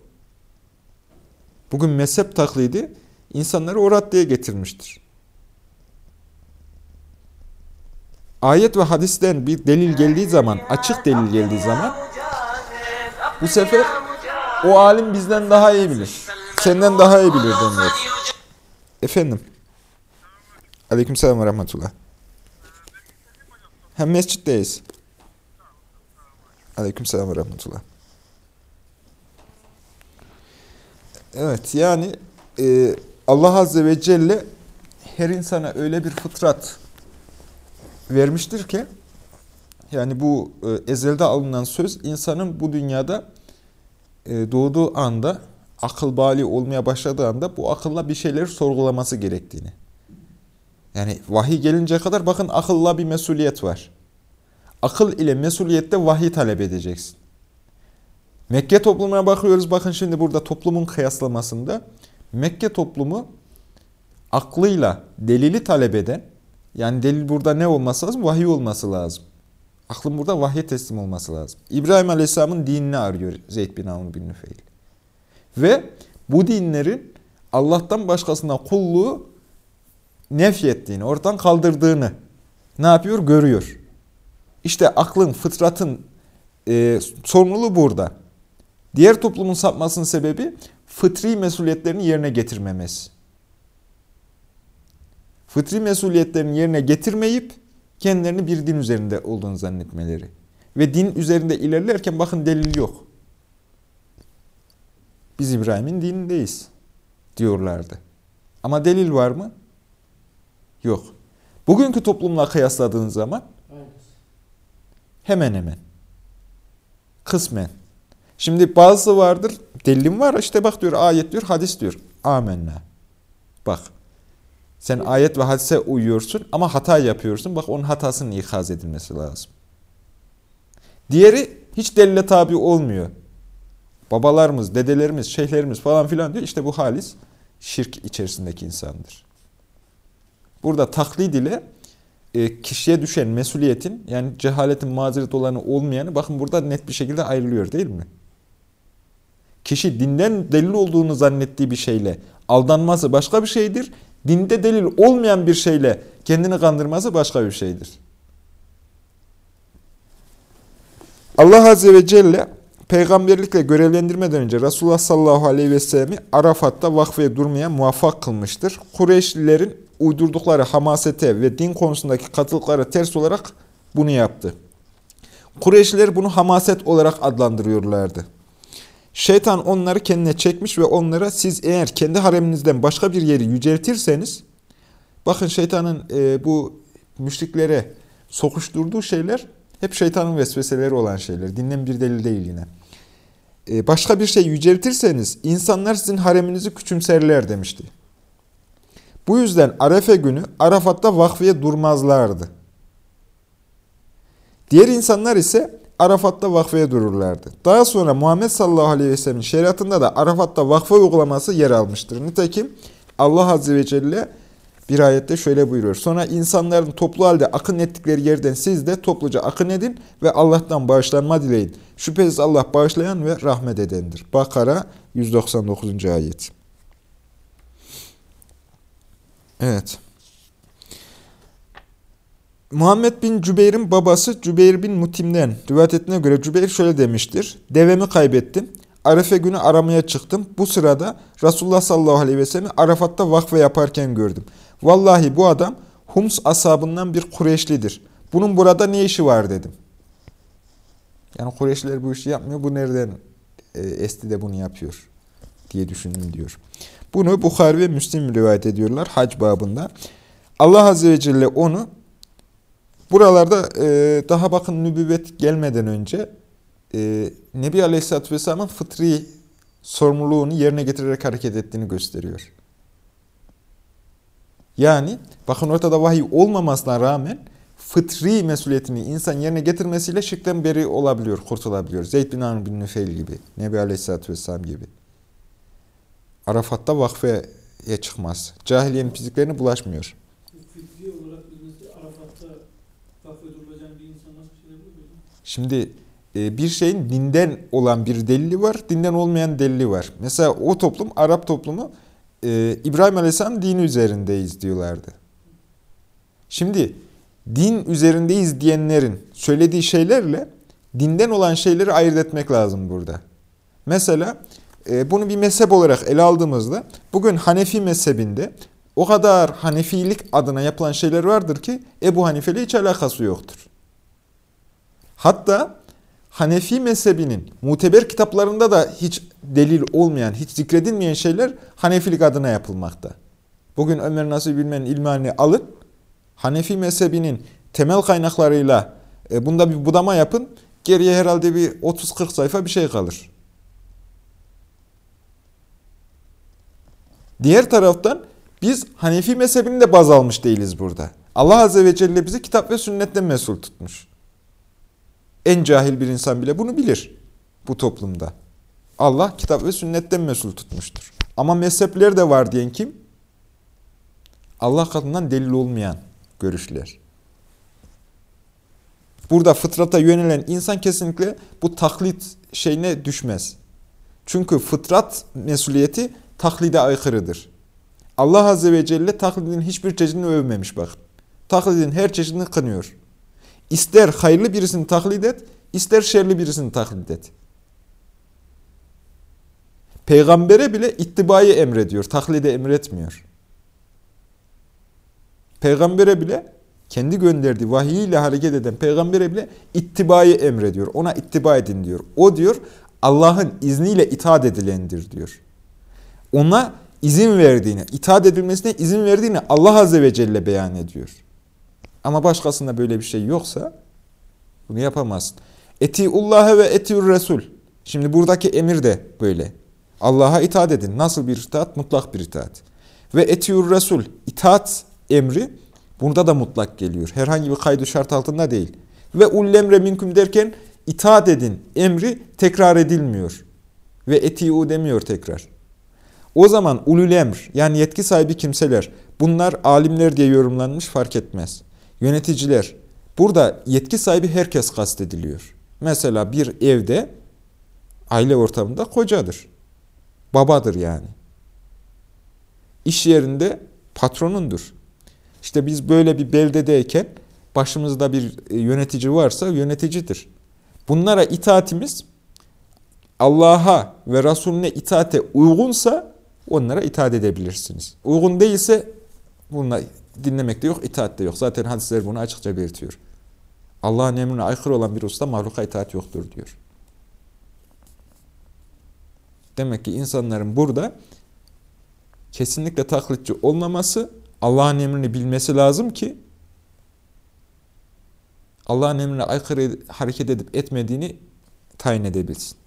Bugün mezhep taklidi insanları o raddeye getirmiştir. Ayet ve hadisten bir delil geldiği zaman, açık delil geldiği zaman bu sefer o alim bizden daha iyi bilir. Senden daha iyi bilir deniyor. Efendim. Aleykümselam ve rahmetullah. Hem mescitteyiz. Aleykümselam ve rahmetullah. Evet yani e, Allah Azze ve Celle her insana öyle bir fıtrat vermiştir ki yani bu e, ezelde alınan söz insanın bu dünyada e, doğduğu anda akıl bali olmaya başladığı anda bu akılla bir şeyleri sorgulaması gerektiğini. Yani vahiy gelince kadar bakın akılla bir mesuliyet var. Akıl ile mesuliyette vahiy talep edeceksin. Mekke toplumuna bakıyoruz. Bakın şimdi burada toplumun kıyaslamasında Mekke toplumu aklıyla delili talep eden yani delil burada ne olması lazım? Vahiy olması lazım. Aklın burada vahye teslim olması lazım. İbrahim Aleyhisselam'ın dinini arıyor Zeyd bin Amr bin Nüfeil. Ve bu dinlerin Allah'tan başkasına kulluğu nefyettiğini, oradan kaldırdığını ne yapıyor? Görüyor. İşte aklın, fıtratın e, sorumluluğu burada. Diğer toplumun sapmasının sebebi fıtri mesuliyetlerini yerine getirmemesi. Fıtri mesuliyetlerini yerine getirmeyip kendilerini bir din üzerinde olduğunu zannetmeleri. Ve din üzerinde ilerlerken bakın delil yok. Biz İbrahim'in dinindeyiz diyorlardı. Ama delil var mı? Yok. Bugünkü toplumla kıyasladığın zaman hemen hemen. Kısmen. Şimdi bazısı vardır Delilin var işte bak diyor ayet diyor hadis diyor. Amenna. Bak. Sen ayet ve hadise uyuyorsun ama hata yapıyorsun. Bak onun hatasının ikaz edilmesi lazım. Diğeri hiç delile tabi olmuyor. Babalarımız, dedelerimiz, şeyhlerimiz falan filan diyor. İşte bu halis şirk içerisindeki insandır. Burada taklid ile e, kişiye düşen mesuliyetin yani cehaletin mazeret olanı olmayanı bakın burada net bir şekilde ayrılıyor değil mi? Kişi dinden delil olduğunu zannettiği bir şeyle aldanması başka bir şeydir. Dinde delil olmayan bir şeyle kendini kandırması başka bir şeydir. Allah Azze ve Celle peygamberlikle görevlendirmeden önce Resulullah sallallahu aleyhi ve sellem'i Arafat'ta vakfeye durmaya muvaffak kılmıştır. Kureyşlilerin uydurdukları hamasete ve din konusundaki katılıklara ters olarak bunu yaptı. Kureyşliler bunu hamaset olarak adlandırıyorlardı. Şeytan onları kendine çekmiş ve onlara siz eğer kendi hareminizden başka bir yeri yüceltirseniz, bakın şeytanın e, bu müşriklere sokuşturduğu şeyler hep şeytanın vesveseleri olan şeyler. Dinden bir delil değil yine. E, başka bir şey yüceltirseniz insanlar sizin hareminizi küçümserler demişti. Bu yüzden Arefe günü Arafat'ta vakfiye durmazlardı. Diğer insanlar ise Arafat'ta vakfeye dururlardı. Daha sonra Muhammed sallallahu aleyhi ve sellem'in şeriatında da Arafat'ta vakfe uygulaması yer almıştır. Nitekim Allah azze ve celle bir ayette şöyle buyuruyor. Sonra insanların toplu halde akın ettikleri yerden siz de topluca akın edin ve Allah'tan bağışlanma dileyin. Şüphesiz Allah bağışlayan ve rahmet edendir. Bakara 199. ayet. Evet. Muhammed bin Cübeyr'in babası Cübeyr bin Mutim'den rivayet ettiğine göre Cübeyr şöyle demiştir. Devemi kaybettim. Arefe günü aramaya çıktım. Bu sırada Resulullah sallallahu aleyhi ve sellem Arafat'ta vakfe yaparken gördüm. Vallahi bu adam Hums asabından bir Kureyşlidir. Bunun burada ne işi var dedim. Yani Kureyşliler bu işi yapmıyor. Bu nereden e, esti de bunu yapıyor diye düşündüm diyor. Bunu Bukhari ve Müslim rivayet ediyorlar hac babında. Allah Azze ve Celle onu buralarda e, daha bakın nübüvvet gelmeden önce e, Nebi Aleyhisselatü Vesselam'ın fıtri sorumluluğunu yerine getirerek hareket ettiğini gösteriyor. Yani bakın ortada vahiy olmamasına rağmen fıtri mesuliyetini insan yerine getirmesiyle şirkten beri olabiliyor, kurtulabiliyor. Zeyd bin Amr bin Nüfeil gibi, Nebi Aleyhisselatü Vesselam gibi. Arafat'ta vakfeye çıkmaz. Cahiliyenin fiziklerine bulaşmıyor. Fıtri olarak biz Arafat'ta vakfe durulacağını bir insan nasıl bir şey Şimdi e, bir şeyin dinden olan bir delili var, dinden olmayan delili var. Mesela o toplum, Arap toplumu e, İbrahim Aleyhisselam dini üzerindeyiz diyorlardı. Şimdi din üzerindeyiz diyenlerin söylediği şeylerle dinden olan şeyleri ayırt etmek lazım burada. Mesela e, bunu bir mezhep olarak ele aldığımızda bugün Hanefi mezhebinde o kadar Hanefilik adına yapılan şeyler vardır ki Ebu Hanife ile hiç alakası yoktur. Hatta Hanefi mezhebinin muteber kitaplarında da hiç delil olmayan, hiç zikredilmeyen şeyler Hanefilik adına yapılmakta. Bugün Ömer Nasuh Bilmen'in ilmihani alın, Hanefi mezhebinin temel kaynaklarıyla e, bunda bir budama yapın, geriye herhalde bir 30-40 sayfa bir şey kalır. Diğer taraftan biz Hanefi mezhebini de baz almış değiliz burada. Allah Azze ve Celle bizi kitap ve sünnetten mesul tutmuş. En cahil bir insan bile bunu bilir bu toplumda. Allah kitap ve sünnetten mesul tutmuştur. Ama mezhepler de var diyen kim? Allah katından delil olmayan görüşler. Burada fıtrata yönelen insan kesinlikle bu taklit şeyine düşmez. Çünkü fıtrat mesuliyeti taklide aykırıdır. Allah Azze ve Celle taklidin hiçbir çeşidini övmemiş bakın. Taklidin her çeşidini kınıyor. İster hayırlı birisini taklit et, ister şerli birisini taklit et. Peygambere bile ittibayı emrediyor, taklide emretmiyor. Peygambere bile kendi gönderdiği vahiy hareket eden peygambere bile ittibayı emrediyor. Ona ittiba edin diyor. O diyor Allah'ın izniyle itaat edilendir diyor. Ona izin verdiğini, itaat edilmesine izin verdiğini Allah Azze ve Celle beyan ediyor. Ama başkasında böyle bir şey yoksa bunu yapamazsın. Etiullah'a ve etiur Resul. Şimdi buradaki emir de böyle. Allah'a itaat edin. Nasıl bir itaat? Mutlak bir itaat. Ve etiyur Resul, itaat emri burada da mutlak geliyor. Herhangi bir kaydı şart altında değil. Ve ullemre minkum derken itaat edin emri tekrar edilmiyor. Ve etiyu demiyor tekrar. O zaman ulul yani yetki sahibi kimseler bunlar alimler diye yorumlanmış fark etmez. Yöneticiler burada yetki sahibi herkes kastediliyor. Mesela bir evde aile ortamında kocadır. Babadır yani. İş yerinde patronundur. İşte biz böyle bir beldedeyken başımızda bir e, yönetici varsa yöneticidir. Bunlara itaatimiz Allah'a ve Resulüne itaate uygunsa onlara itaat edebilirsiniz. Uygun değilse bununla dinlemek de yok, itaat de yok. Zaten hadisler bunu açıkça belirtiyor. Allah'ın emrine aykırı olan bir usta mahluka itaat yoktur diyor. Demek ki insanların burada kesinlikle taklitçi olmaması, Allah'ın emrini bilmesi lazım ki Allah'ın emrine aykırı hareket edip etmediğini tayin edebilsin.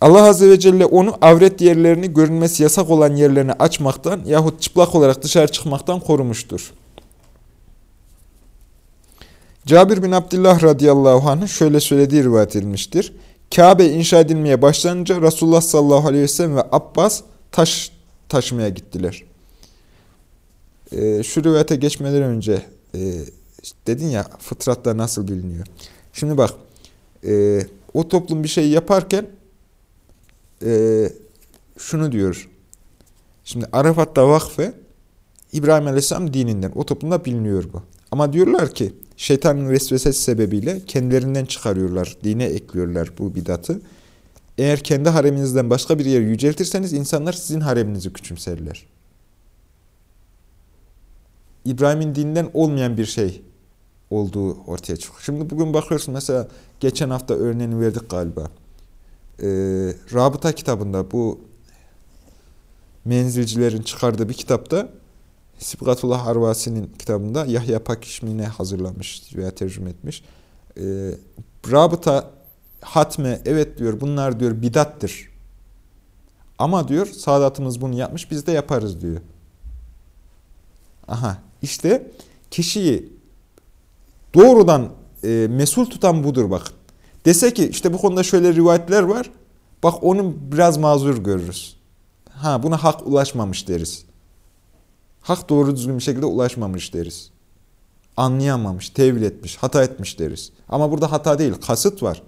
Allah Azze ve Celle onu avret yerlerini görünmesi yasak olan yerlerini açmaktan yahut çıplak olarak dışarı çıkmaktan korumuştur. Cabir bin Abdullah radıyallahu anh şöyle söylediği rivayet edilmiştir. Kabe inşa edilmeye başlanınca Resulullah sallallahu aleyhi ve sellem ve Abbas taş taşımaya gittiler. Ee, şu rivayete geçmeden önce e, dedin ya fıtratta nasıl biliniyor. Şimdi bak e, o toplum bir şey yaparken e, şunu diyor. Şimdi Arafat'ta vakfe İbrahim Aleyhisselam dininden. O toplumda biliniyor bu. Ama diyorlar ki şeytanın vesvesesi sebebiyle kendilerinden çıkarıyorlar. Dine ekliyorlar bu bidatı. Eğer kendi hareminizden başka bir yer yüceltirseniz insanlar sizin hareminizi küçümserler. İbrahim'in dininden olmayan bir şey olduğu ortaya çıkıyor. Şimdi bugün bakıyorsun mesela geçen hafta örneğini verdik galiba. Ee, Rabıta kitabında bu menzilcilerin çıkardığı bir kitapta Sibgatullah Arvasi'nin kitabında Yahya Pakişmine hazırlamış veya tercüme etmiş. Ee, rabıta hatme evet diyor bunlar diyor bidattır. Ama diyor Sadatımız bunu yapmış biz de yaparız diyor. Aha işte kişiyi doğrudan e, mesul tutan budur bak. Dese ki işte bu konuda şöyle rivayetler var. Bak onu biraz mazur görürüz. Ha buna hak ulaşmamış deriz. Hak doğru düzgün bir şekilde ulaşmamış deriz. Anlayamamış, tevil etmiş, hata etmiş deriz. Ama burada hata değil, kasıt var.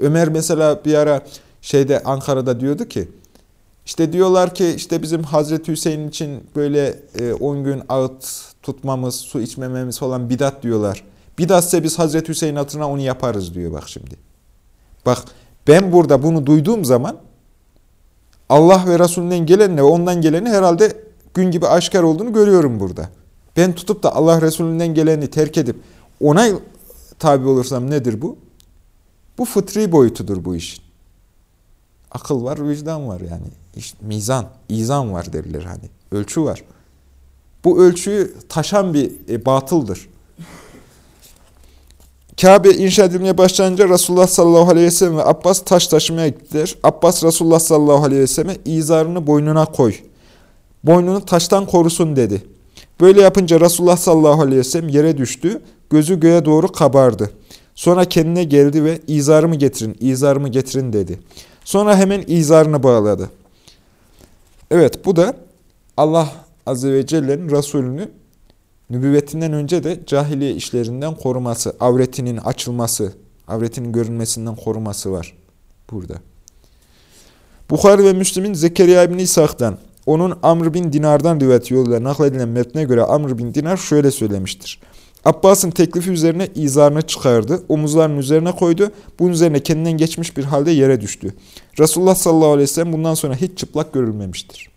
Ömer mesela bir ara şeyde Ankara'da diyordu ki, işte diyorlar ki işte bizim Hazreti Hüseyin için böyle 10 e, gün ağıt tutmamız, su içmememiz falan bidat diyorlar. Bidatse biz Hazreti Hüseyin hatırına onu yaparız diyor bak şimdi. Bak ben burada bunu duyduğum zaman Allah ve Resulünden gelenle ondan geleni herhalde gün gibi aşikar olduğunu görüyorum burada. Ben tutup da Allah Resulünden geleni terk edip ona tabi olursam nedir bu? Bu fıtri boyutudur bu işin. Akıl var, vicdan var yani. İşte mizan, izan var derler hani. Ölçü var. Bu ölçüyü taşan bir e, batıldır. Kabe inşa edilmeye başlayınca Resulullah sallallahu aleyhi ve sellem ve Abbas taş taşımaya gittiler. Abbas Resulullah sallallahu aleyhi ve selleme izarını boynuna koy boynunu taştan korusun dedi. Böyle yapınca Resulullah sallallahu aleyhi ve sellem yere düştü, gözü göğe doğru kabardı. Sonra kendine geldi ve izarımı getirin, izarımı getirin dedi. Sonra hemen izarını bağladı. Evet bu da Allah Azze ve Celle'nin Resulünü nübüvvetinden önce de cahiliye işlerinden koruması, avretinin açılması, avretinin görünmesinden koruması var burada. Bukhari ve Müslim'in Zekeriya ibn İshak'tan onun Amr bin Dinar'dan rivayet yoluyla nakledilen metne göre Amr bin Dinar şöyle söylemiştir. Abbas'ın teklifi üzerine izarını çıkardı, omuzlarının üzerine koydu, bunun üzerine kendinden geçmiş bir halde yere düştü. Resulullah sallallahu aleyhi ve sellem bundan sonra hiç çıplak görülmemiştir.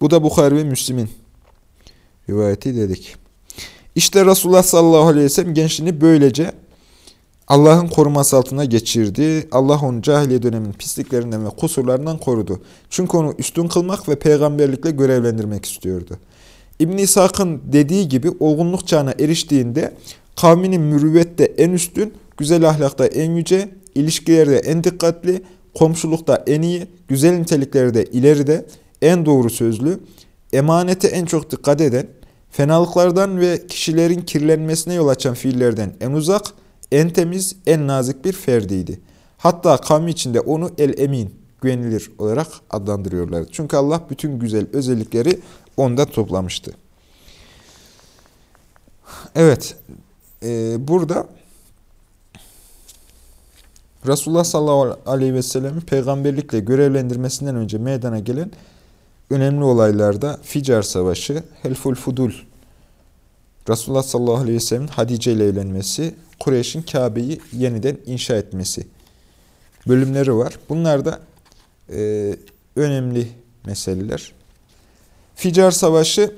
Bu da Bukhari ve Müslim'in rivayeti dedik. İşte Resulullah sallallahu aleyhi ve sellem gençliğini böylece Allah'ın koruması altına geçirdi. Allah onu cahiliye döneminin pisliklerinden ve kusurlarından korudu. Çünkü onu üstün kılmak ve peygamberlikle görevlendirmek istiyordu. İbn İshak'ın dediği gibi olgunluk çağına eriştiğinde kavminin mürüvvette en üstün, güzel ahlakta en yüce, ilişkilerde en dikkatli, komşulukta en iyi, güzel nitelikleri de ileride, en doğru sözlü, emanete en çok dikkat eden, fenalıklardan ve kişilerin kirlenmesine yol açan fiillerden en uzak, en temiz, en nazik bir ferdiydi. Hatta kavmi içinde onu el-emin, güvenilir olarak adlandırıyorlar. Çünkü Allah bütün güzel özellikleri onda toplamıştı. Evet, e, burada Resulullah sallallahu aleyhi ve sellem'in peygamberlikle görevlendirmesinden önce meydana gelen önemli olaylarda Ficar Savaşı, Helful Fudul, Resulullah sallallahu aleyhi ve sellem'in Hadice ile evlenmesi, Kureyş'in Kabe'yi yeniden inşa etmesi bölümleri var. Bunlar da e, önemli meseleler. Ficar Savaşı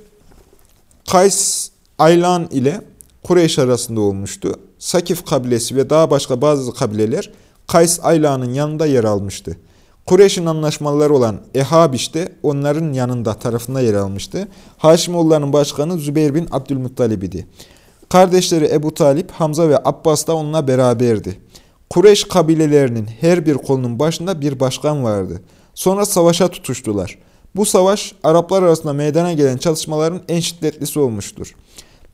Kays Aylan ile Kureyş arasında olmuştu. Sakif kabilesi ve daha başka bazı kabileler Kays Aylan'ın yanında yer almıştı. Kureyş'in anlaşmaları olan Ehabiş de onların yanında tarafında yer almıştı. Haşimoğullarının başkanı Zübeyir bin Abdülmuttalib idi. Kardeşleri Ebu Talip, Hamza ve Abbas da onunla beraberdi. Kureyş kabilelerinin her bir kolunun başında bir başkan vardı. Sonra savaşa tutuştular. Bu savaş Araplar arasında meydana gelen çalışmaların en şiddetlisi olmuştur.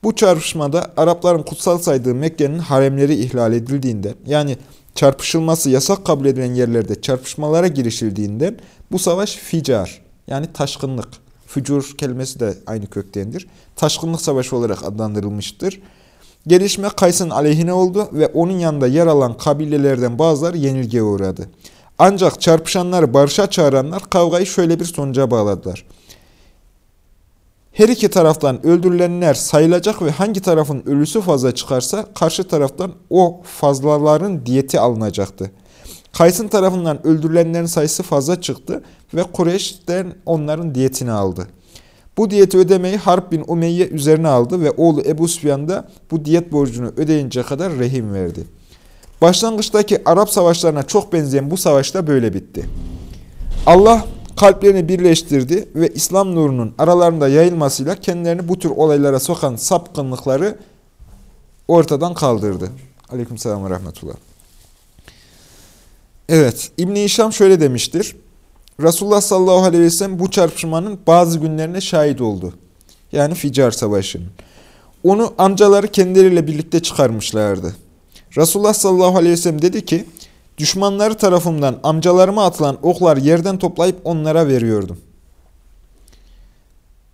Bu çarpışmada Arapların kutsal saydığı Mekke'nin haremleri ihlal edildiğinden yani çarpışılması yasak kabul edilen yerlerde çarpışmalara girişildiğinden bu savaş ficar yani taşkınlık, fücur kelimesi de aynı köktendir. Taşkınlık savaşı olarak adlandırılmıştır. Gelişme Kays'ın aleyhine oldu ve onun yanında yer alan kabilelerden bazıları yenilgiye uğradı. Ancak çarpışanları barışa çağıranlar kavgayı şöyle bir sonuca bağladılar. Her iki taraftan öldürülenler sayılacak ve hangi tarafın ölüsü fazla çıkarsa karşı taraftan o fazlaların diyeti alınacaktı. Kays'ın tarafından öldürülenlerin sayısı fazla çıktı ve Kureyş'ten onların diyetini aldı. Bu diyeti ödemeyi Harp bin Umeyye üzerine aldı ve oğlu Ebu Süfyan da bu diyet borcunu ödeyince kadar rehim verdi. Başlangıçtaki Arap savaşlarına çok benzeyen bu savaşta böyle bitti. Allah kalplerini birleştirdi ve İslam nurunun aralarında yayılmasıyla kendilerini bu tür olaylara sokan sapkınlıkları ortadan kaldırdı. Aleykümselam ve rahmetullah. Evet, İbn-i İşam şöyle demiştir. Resulullah sallallahu aleyhi ve sellem bu çarpışmanın bazı günlerine şahit oldu. Yani Ficar Savaşı'nın. Onu amcaları kendileriyle birlikte çıkarmışlardı. Resulullah sallallahu aleyhi ve sellem dedi ki, düşmanları tarafından amcalarıma atılan oklar yerden toplayıp onlara veriyordum.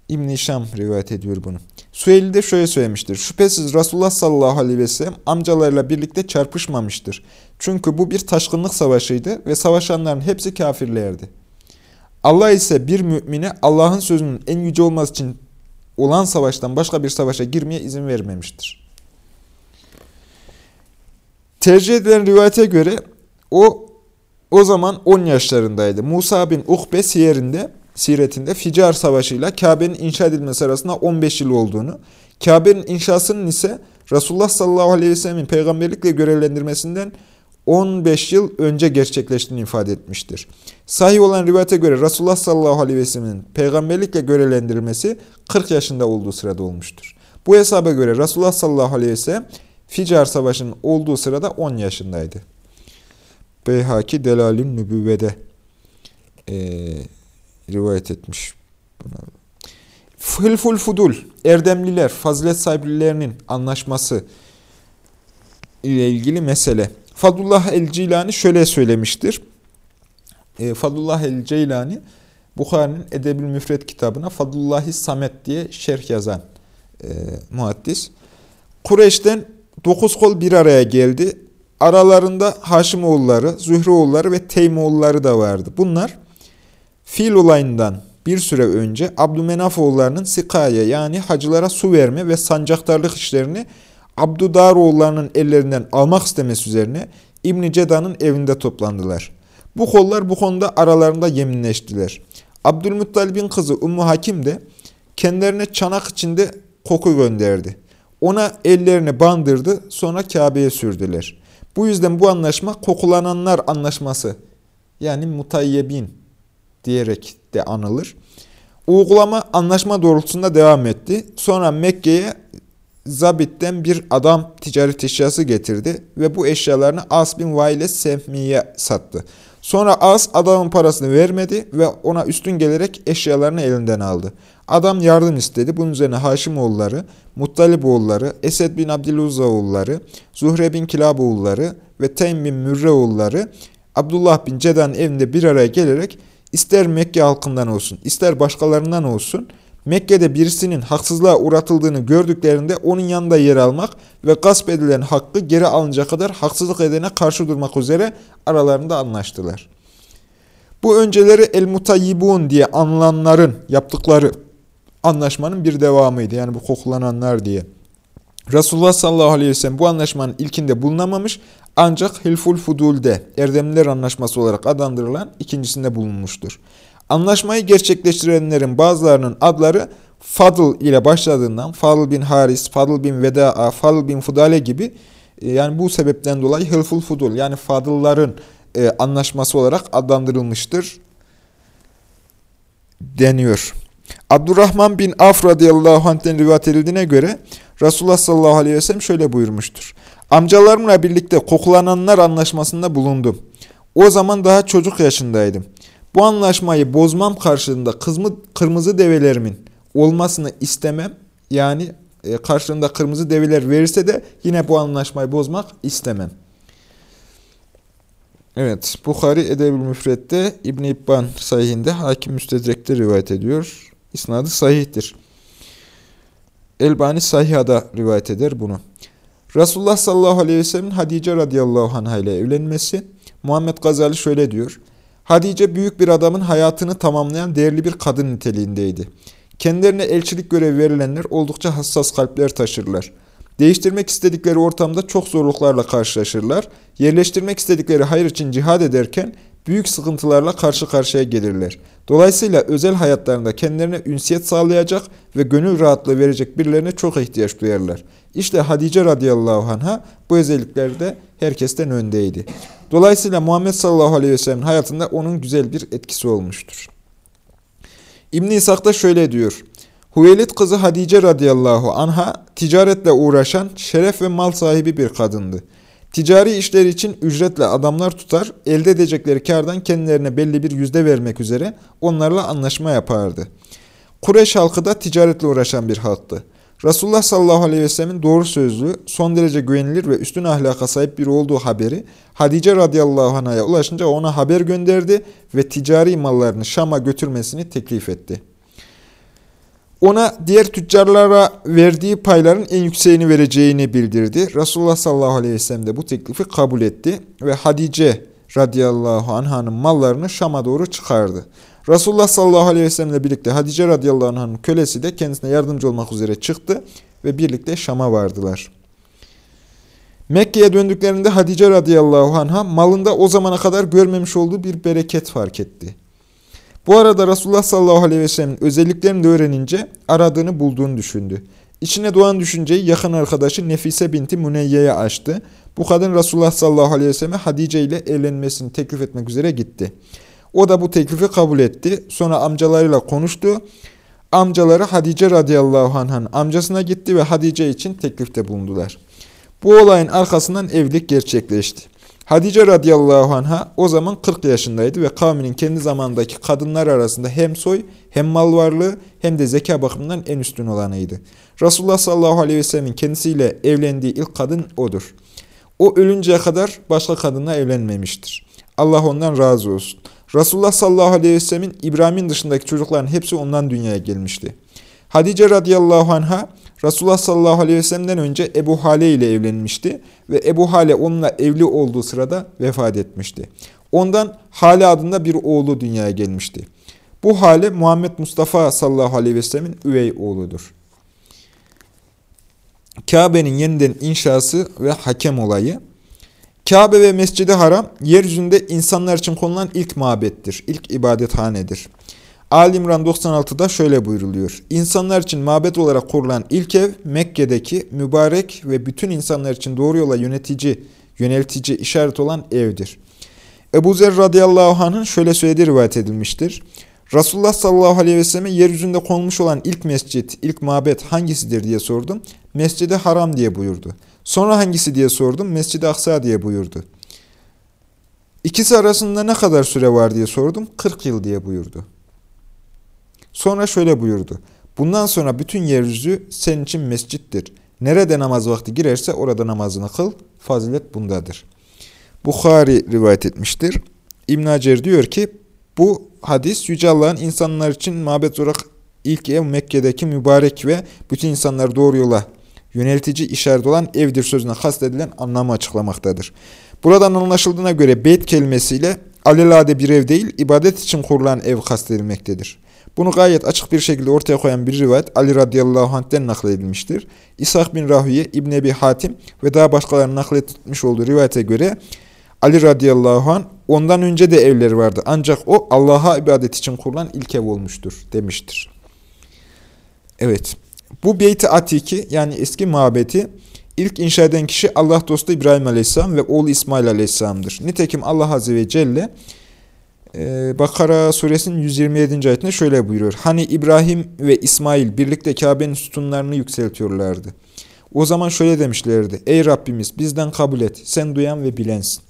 İbn-i Şam rivayet ediyor bunu. Süheyli de şöyle söylemiştir. Şüphesiz Resulullah sallallahu aleyhi ve sellem amcalarıyla birlikte çarpışmamıştır. Çünkü bu bir taşkınlık savaşıydı ve savaşanların hepsi kafirlerdi. Allah ise bir mümine Allah'ın sözünün en yüce olması için olan savaştan başka bir savaşa girmeye izin vermemiştir. Tercih edilen rivayete göre o o zaman 10 yaşlarındaydı. Musa bin Ukbe siyerinde, siretinde Ficar Savaşı ile Kabe'nin inşa edilmesi arasında 15 yıl olduğunu, Kabe'nin inşasının ise Resulullah sallallahu aleyhi ve sellemin peygamberlikle görevlendirmesinden 15 yıl önce gerçekleştiğini ifade etmiştir. Sahih olan rivayete göre Resulullah sallallahu aleyhi ve sellemin peygamberlikle görevlendirilmesi 40 yaşında olduğu sırada olmuştur. Bu hesaba göre Resulullah sallallahu aleyhi ve sellem Ficar Savaşı'nın olduğu sırada 10 yaşındaydı. Beyhaki Delal'in Nübüvve'de e, rivayet etmiş. Fılful Fudul, Erdemliler, fazilet sahiplilerinin anlaşması ile ilgili mesele. Fadullah el-Cilani şöyle söylemiştir. E, Fadullah el-Ceylani, Bukhari'nin Edebül Müfret kitabına Fadullahi Samet diye şerh yazan e, muhaddis. Kureyş'ten dokuz kol bir araya geldi. Aralarında Haşimoğulları, Zühreoğulları ve Teymoğulları da vardı. Bunlar fil olayından bir süre önce Abdümenaf oğullarının sikaya yani hacılara su verme ve sancaktarlık işlerini Abdudaroğullarının ellerinden almak istemesi üzerine İbn Ceda'nın evinde toplandılar. Bu kollar bu konuda aralarında yeminleştiler. Abdülmuttalib'in kızı Ümmü Hakim de kendilerine çanak içinde koku gönderdi. Ona ellerini bandırdı sonra Kabe'ye sürdüler. Bu yüzden bu anlaşma kokulananlar anlaşması yani mutayyebin diyerek de anılır. Uygulama anlaşma doğrultusunda devam etti. Sonra Mekke'ye Zabit'ten bir adam ticaret eşyası getirdi ve bu eşyalarını As bin Vail'e Sehmi'ye sattı. Sonra As adamın parasını vermedi ve ona üstün gelerek eşyalarını elinden aldı. Adam yardım istedi. Bunun üzerine Haşimoğulları, Muttaliboğulları, Esed bin Abdüluzzaoğulları, Zuhre bin Kilaboğulları ve Teym bin Mürreoğulları Abdullah bin Cedan'ın evinde bir araya gelerek ister Mekke halkından olsun, ister başkalarından olsun Mekke'de birisinin haksızlığa uğratıldığını gördüklerinde onun yanında yer almak ve gasp edilen hakkı geri alınca kadar haksızlık edene karşı durmak üzere aralarında anlaştılar. Bu önceleri el-mutayyibun diye anılanların yaptıkları anlaşmanın bir devamıydı. Yani bu kokulananlar diye. Resulullah sallallahu aleyhi ve sellem bu anlaşmanın ilkinde bulunamamış ancak Hilful Fudul'de Erdemliler Anlaşması olarak adlandırılan ikincisinde bulunmuştur. Anlaşmayı gerçekleştirenlerin bazılarının adları Fadıl ile başladığından Fadıl bin Haris, Fadıl bin Veda'a, Fadıl bin Fudale gibi e, yani bu sebepten dolayı Hilful Fudul yani Fadılların e, anlaşması olarak adlandırılmıştır deniyor. Abdurrahman bin Af radıyallahu anh'ten rivayet edildiğine göre Resulullah sallallahu aleyhi ve sellem şöyle buyurmuştur. Amcalarımla birlikte kokulananlar anlaşmasında bulundum. O zaman daha çocuk yaşındaydım. Bu anlaşmayı bozmam karşılığında kızmı, kırmızı develerimin olmasını istemem. Yani e, karşılığında kırmızı develer verirse de yine bu anlaşmayı bozmak istemem. Evet, Bukhari Edeb-ül Müfret'te İbn-i İbban sahihinde Hakim Müstedrek'te rivayet ediyor. İsnadı sahihtir. Elbani Sahiha'da rivayet eder bunu. Resulullah sallallahu aleyhi ve sellem'in Hadice radıyallahu anh'a ile evlenmesi, Muhammed Gazali şöyle diyor. Hadice büyük bir adamın hayatını tamamlayan değerli bir kadın niteliğindeydi. Kendilerine elçilik görevi verilenler oldukça hassas kalpler taşırlar. Değiştirmek istedikleri ortamda çok zorluklarla karşılaşırlar. Yerleştirmek istedikleri hayır için cihad ederken büyük sıkıntılarla karşı karşıya gelirler. Dolayısıyla özel hayatlarında kendilerine ünsiyet sağlayacak ve gönül rahatlığı verecek birilerine çok ihtiyaç duyarlar. İşte Hadice radıyallahu anh'a bu özelliklerde herkesten öndeydi. Dolayısıyla Muhammed sallallahu aleyhi ve sellem'in hayatında onun güzel bir etkisi olmuştur. İbn-i İshak da şöyle diyor. Hüveylid kızı Hadice radıyallahu anha ticaretle uğraşan şeref ve mal sahibi bir kadındı. Ticari işler için ücretle adamlar tutar, elde edecekleri kardan kendilerine belli bir yüzde vermek üzere onlarla anlaşma yapardı. Kureş halkı da ticaretle uğraşan bir halktı. Resulullah sallallahu aleyhi ve sellemin doğru sözlü, son derece güvenilir ve üstün ahlaka sahip biri olduğu haberi Hadice radıyallahu anh'a ulaşınca ona haber gönderdi ve ticari mallarını Şam'a götürmesini teklif etti. Ona diğer tüccarlara verdiği payların en yükseğini vereceğini bildirdi. Resulullah sallallahu aleyhi ve sellem de bu teklifi kabul etti ve Hadice radıyallahu anh'ın mallarını Şam'a doğru çıkardı. Resulullah sallallahu aleyhi ve sellemle birlikte Hadice radıyallahu anh'ın kölesi de kendisine yardımcı olmak üzere çıktı ve birlikte Şam'a vardılar. Mekke'ye döndüklerinde Hadice radıyallahu anh'a malında o zamana kadar görmemiş olduğu bir bereket fark etti. Bu arada Resulullah sallallahu aleyhi ve sellem'in özelliklerini de öğrenince aradığını bulduğunu düşündü. İçine doğan düşünceyi yakın arkadaşı Nefise binti Müneyye'ye açtı. Bu kadın Resulullah sallallahu aleyhi ve selleme Hadice ile evlenmesini teklif etmek üzere gitti. O da bu teklifi kabul etti. Sonra amcalarıyla konuştu. Amcaları Hadice radıyallahu anh'ın amcasına gitti ve Hadice için teklifte bulundular. Bu olayın arkasından evlilik gerçekleşti. Hadice radıyallahu anh'a o zaman 40 yaşındaydı ve kavminin kendi zamandaki kadınlar arasında hem soy hem mal varlığı hem de zeka bakımından en üstün olanıydı. Resulullah sallallahu aleyhi ve sellemin kendisiyle evlendiği ilk kadın odur. O ölünceye kadar başka kadınla evlenmemiştir. Allah ondan razı olsun. Resulullah sallallahu aleyhi ve sellemin İbrahim'in dışındaki çocukların hepsi ondan dünyaya gelmişti. Hadice radıyallahu anh'a Resulullah sallallahu aleyhi ve sellem'den önce Ebu Hale ile evlenmişti ve Ebu Hale onunla evli olduğu sırada vefat etmişti. Ondan Hale adında bir oğlu dünyaya gelmişti. Bu Hale Muhammed Mustafa sallallahu aleyhi ve sellemin üvey oğludur. Kabe'nin yeniden inşası ve hakem olayı Kabe ve Mescid-i Haram yeryüzünde insanlar için konulan ilk mabettir, ilk ibadethanedir. Ali İmran 96'da şöyle buyruluyor. İnsanlar için mabet olarak kurulan ilk ev Mekke'deki mübarek ve bütün insanlar için doğru yola yönetici, yöneltici işaret olan evdir. Ebu Zer radıyallahu anh'ın şöyle söylediği rivayet edilmiştir. Resulullah sallallahu aleyhi ve selleme yeryüzünde konmuş olan ilk mescit, ilk mabet hangisidir diye sordum. Mescidi haram diye buyurdu. Sonra hangisi diye sordum. Mescid-i Aksa diye buyurdu. İkisi arasında ne kadar süre var diye sordum. 40 yıl diye buyurdu. Sonra şöyle buyurdu. Bundan sonra bütün yeryüzü senin için mescittir. Nerede namaz vakti girerse orada namazını kıl. Fazilet bundadır. Bukhari rivayet etmiştir. İbn Hacer diyor ki bu hadis Yüce Allah'ın insanlar için mabet olarak ilk ev Mekke'deki mübarek ve bütün insanları doğru yola yöneltici işaret olan evdir sözüne kastedilen anlamı açıklamaktadır. Buradan anlaşıldığına göre beyt kelimesiyle alelade bir ev değil, ibadet için kurulan ev kastedilmektedir. Bunu gayet açık bir şekilde ortaya koyan bir rivayet Ali radıyallahu anh'ten nakledilmiştir. İshak bin Rahüye, İbn Ebi Hatim ve daha başkalarının nakletmiş olduğu rivayete göre Ali radıyallahu anh ondan önce de evleri vardı. Ancak o Allah'a ibadet için kurulan ilk ev olmuştur demiştir. Evet. Bu Beyt-i Atiki yani eski mabeti ilk inşa eden kişi Allah dostu İbrahim Aleyhisselam ve oğlu İsmail Aleyhisselam'dır. Nitekim Allah Azze ve Celle e, Bakara suresinin 127. ayetinde şöyle buyuruyor. Hani İbrahim ve İsmail birlikte Kabe'nin sütunlarını yükseltiyorlardı. O zaman şöyle demişlerdi. Ey Rabbimiz bizden kabul et. Sen duyan ve bilensin.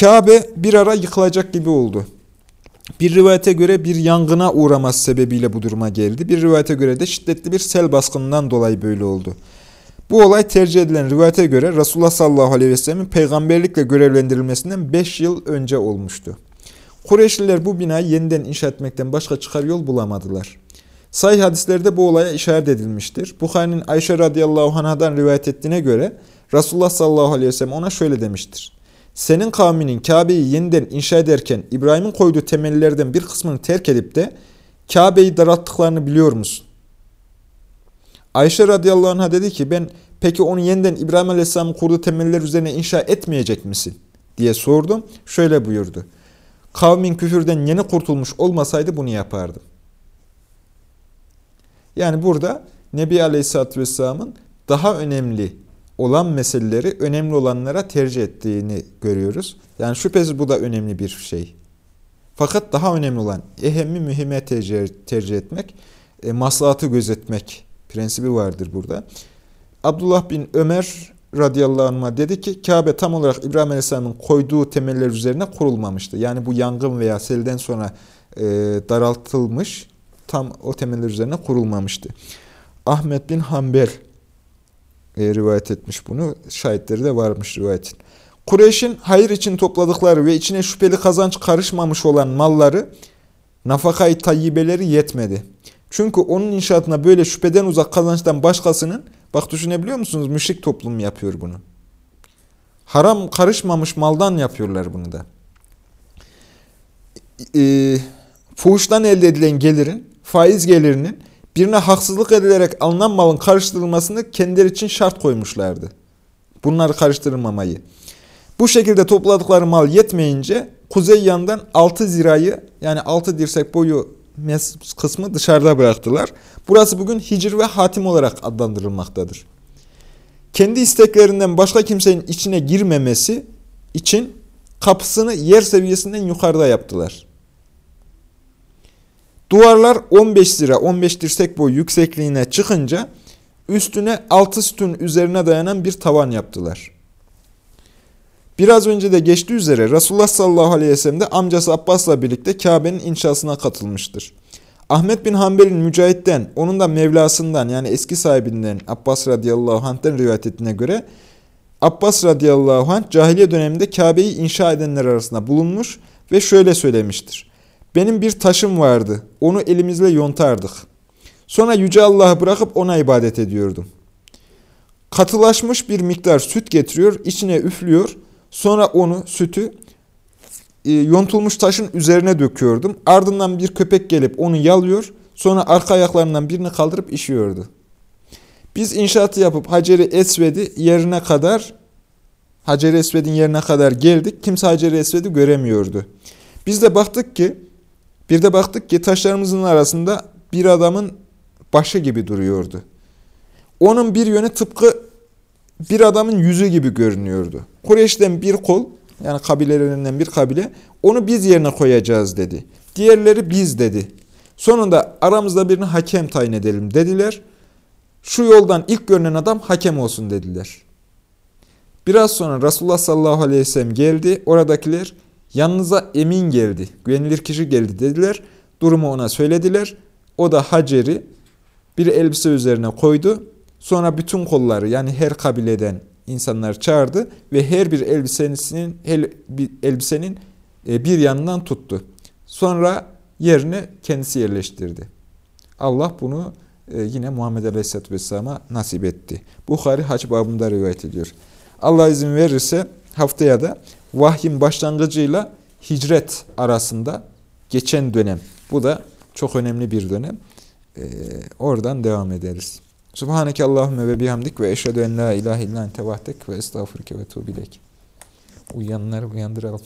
Kabe bir ara yıkılacak gibi oldu. Bir rivayete göre bir yangına uğraması sebebiyle bu duruma geldi. Bir rivayete göre de şiddetli bir sel baskınından dolayı böyle oldu. Bu olay tercih edilen rivayete göre Resulullah sallallahu aleyhi ve sellemin peygamberlikle görevlendirilmesinden 5 yıl önce olmuştu. Kureyşliler bu binayı yeniden inşa etmekten başka çıkar yol bulamadılar. Sahih hadislerde bu olaya işaret edilmiştir. Bukhari'nin Ayşe radıyallahu anhadan rivayet ettiğine göre Resulullah sallallahu aleyhi ve sellem ona şöyle demiştir. Senin kavminin Kabe'yi yeniden inşa ederken İbrahim'in koyduğu temellerden bir kısmını terk edip de Kabe'yi daralttıklarını biliyor musun? Ayşe radıyallahu anh'a dedi ki ben peki onu yeniden İbrahim aleyhisselamın kurduğu temeller üzerine inşa etmeyecek misin? diye sordum. Şöyle buyurdu. Kavmin küfürden yeni kurtulmuş olmasaydı bunu yapardım. Yani burada Nebi Aleyhisselatü Vesselam'ın daha önemli olan meseleleri önemli olanlara tercih ettiğini görüyoruz. Yani şüphesiz bu da önemli bir şey. Fakat daha önemli olan ehemmi mühime tercih, tercih etmek, e, maslahatı gözetmek prensibi vardır burada. Abdullah bin Ömer radıyallahu anh'a dedi ki Kabe tam olarak İbrahim Aleyhisselam'ın koyduğu temeller üzerine kurulmamıştı. Yani bu yangın veya selden sonra e, daraltılmış tam o temeller üzerine kurulmamıştı. Ahmet bin Hanbel e, rivayet etmiş bunu. Şahitleri de varmış rivayetin. Kureyş'in hayır için topladıkları ve içine şüpheli kazanç karışmamış olan malları nafakayı tayyibeleri yetmedi. Çünkü onun inşaatına böyle şüpheden uzak kazançtan başkasının bak düşünebiliyor musunuz? Müşrik toplum yapıyor bunu. Haram karışmamış maldan yapıyorlar bunu da. E, fuhuştan elde edilen gelirin, faiz gelirinin birine haksızlık edilerek alınan malın karıştırılmasını kendileri için şart koymuşlardı. Bunları karıştırmamayı. Bu şekilde topladıkları mal yetmeyince kuzey yandan 6 zirayı yani 6 dirsek boyu kısmı dışarıda bıraktılar. Burası bugün hicr ve hatim olarak adlandırılmaktadır. Kendi isteklerinden başka kimsenin içine girmemesi için kapısını yer seviyesinden yukarıda yaptılar. Duvarlar 15 lira 15 dirsek boyu yüksekliğine çıkınca üstüne 6 sütun üzerine dayanan bir tavan yaptılar. Biraz önce de geçtiği üzere Resulullah sallallahu aleyhi ve sellem de amcası Abbas'la birlikte Kabe'nin inşasına katılmıştır. Ahmet bin Hanbel'in Mücahit'ten, onun da Mevlasından yani eski sahibinden Abbas radıyallahu anh'ten rivayet ettiğine göre Abbas radıyallahu anh cahiliye döneminde Kabe'yi inşa edenler arasında bulunmuş ve şöyle söylemiştir. Benim bir taşım vardı. Onu elimizle yontardık. Sonra Yüce Allah'ı bırakıp ona ibadet ediyordum. Katılaşmış bir miktar süt getiriyor, içine üflüyor. Sonra onu, sütü e, yontulmuş taşın üzerine döküyordum. Ardından bir köpek gelip onu yalıyor. Sonra arka ayaklarından birini kaldırıp işiyordu. Biz inşaatı yapıp Hacer-i Esved'i yerine kadar Hacer-i Esved'in yerine kadar geldik. Kimse Hacer-i Esved'i göremiyordu. Biz de baktık ki bir de baktık ki taşlarımızın arasında bir adamın başı gibi duruyordu. Onun bir yönü tıpkı bir adamın yüzü gibi görünüyordu. Kureyş'ten bir kol Yani kabilelerinden bir kabile. Onu biz yerine koyacağız dedi. Diğerleri biz dedi. Sonunda aramızda birini hakem tayin edelim dediler. Şu yoldan ilk görünen adam hakem olsun dediler. Biraz sonra Resulullah sallallahu aleyhi ve sellem geldi. Oradakiler yanınıza emin geldi, güvenilir kişi geldi dediler. Durumu ona söylediler. O da Hacer'i bir elbise üzerine koydu. Sonra bütün kolları yani her kabileden insanlar çağırdı ve her bir elbisesinin elbisenin e, bir yanından tuttu. Sonra yerine kendisi yerleştirdi. Allah bunu e, yine Muhammed Aleyhisselatü Vesselam'a nasip etti. Bukhari hac babında rivayet ediyor. Allah izin verirse haftaya da vahyin başlangıcıyla hicret arasında geçen dönem. Bu da çok önemli bir dönem. Ee, oradan devam ederiz. Subhaneke Allahümme ve bihamdik ve eşhedü en la ilahe illa ente vahdek ve estağfurke ve tuğbilek. Uyanları uyandıralım.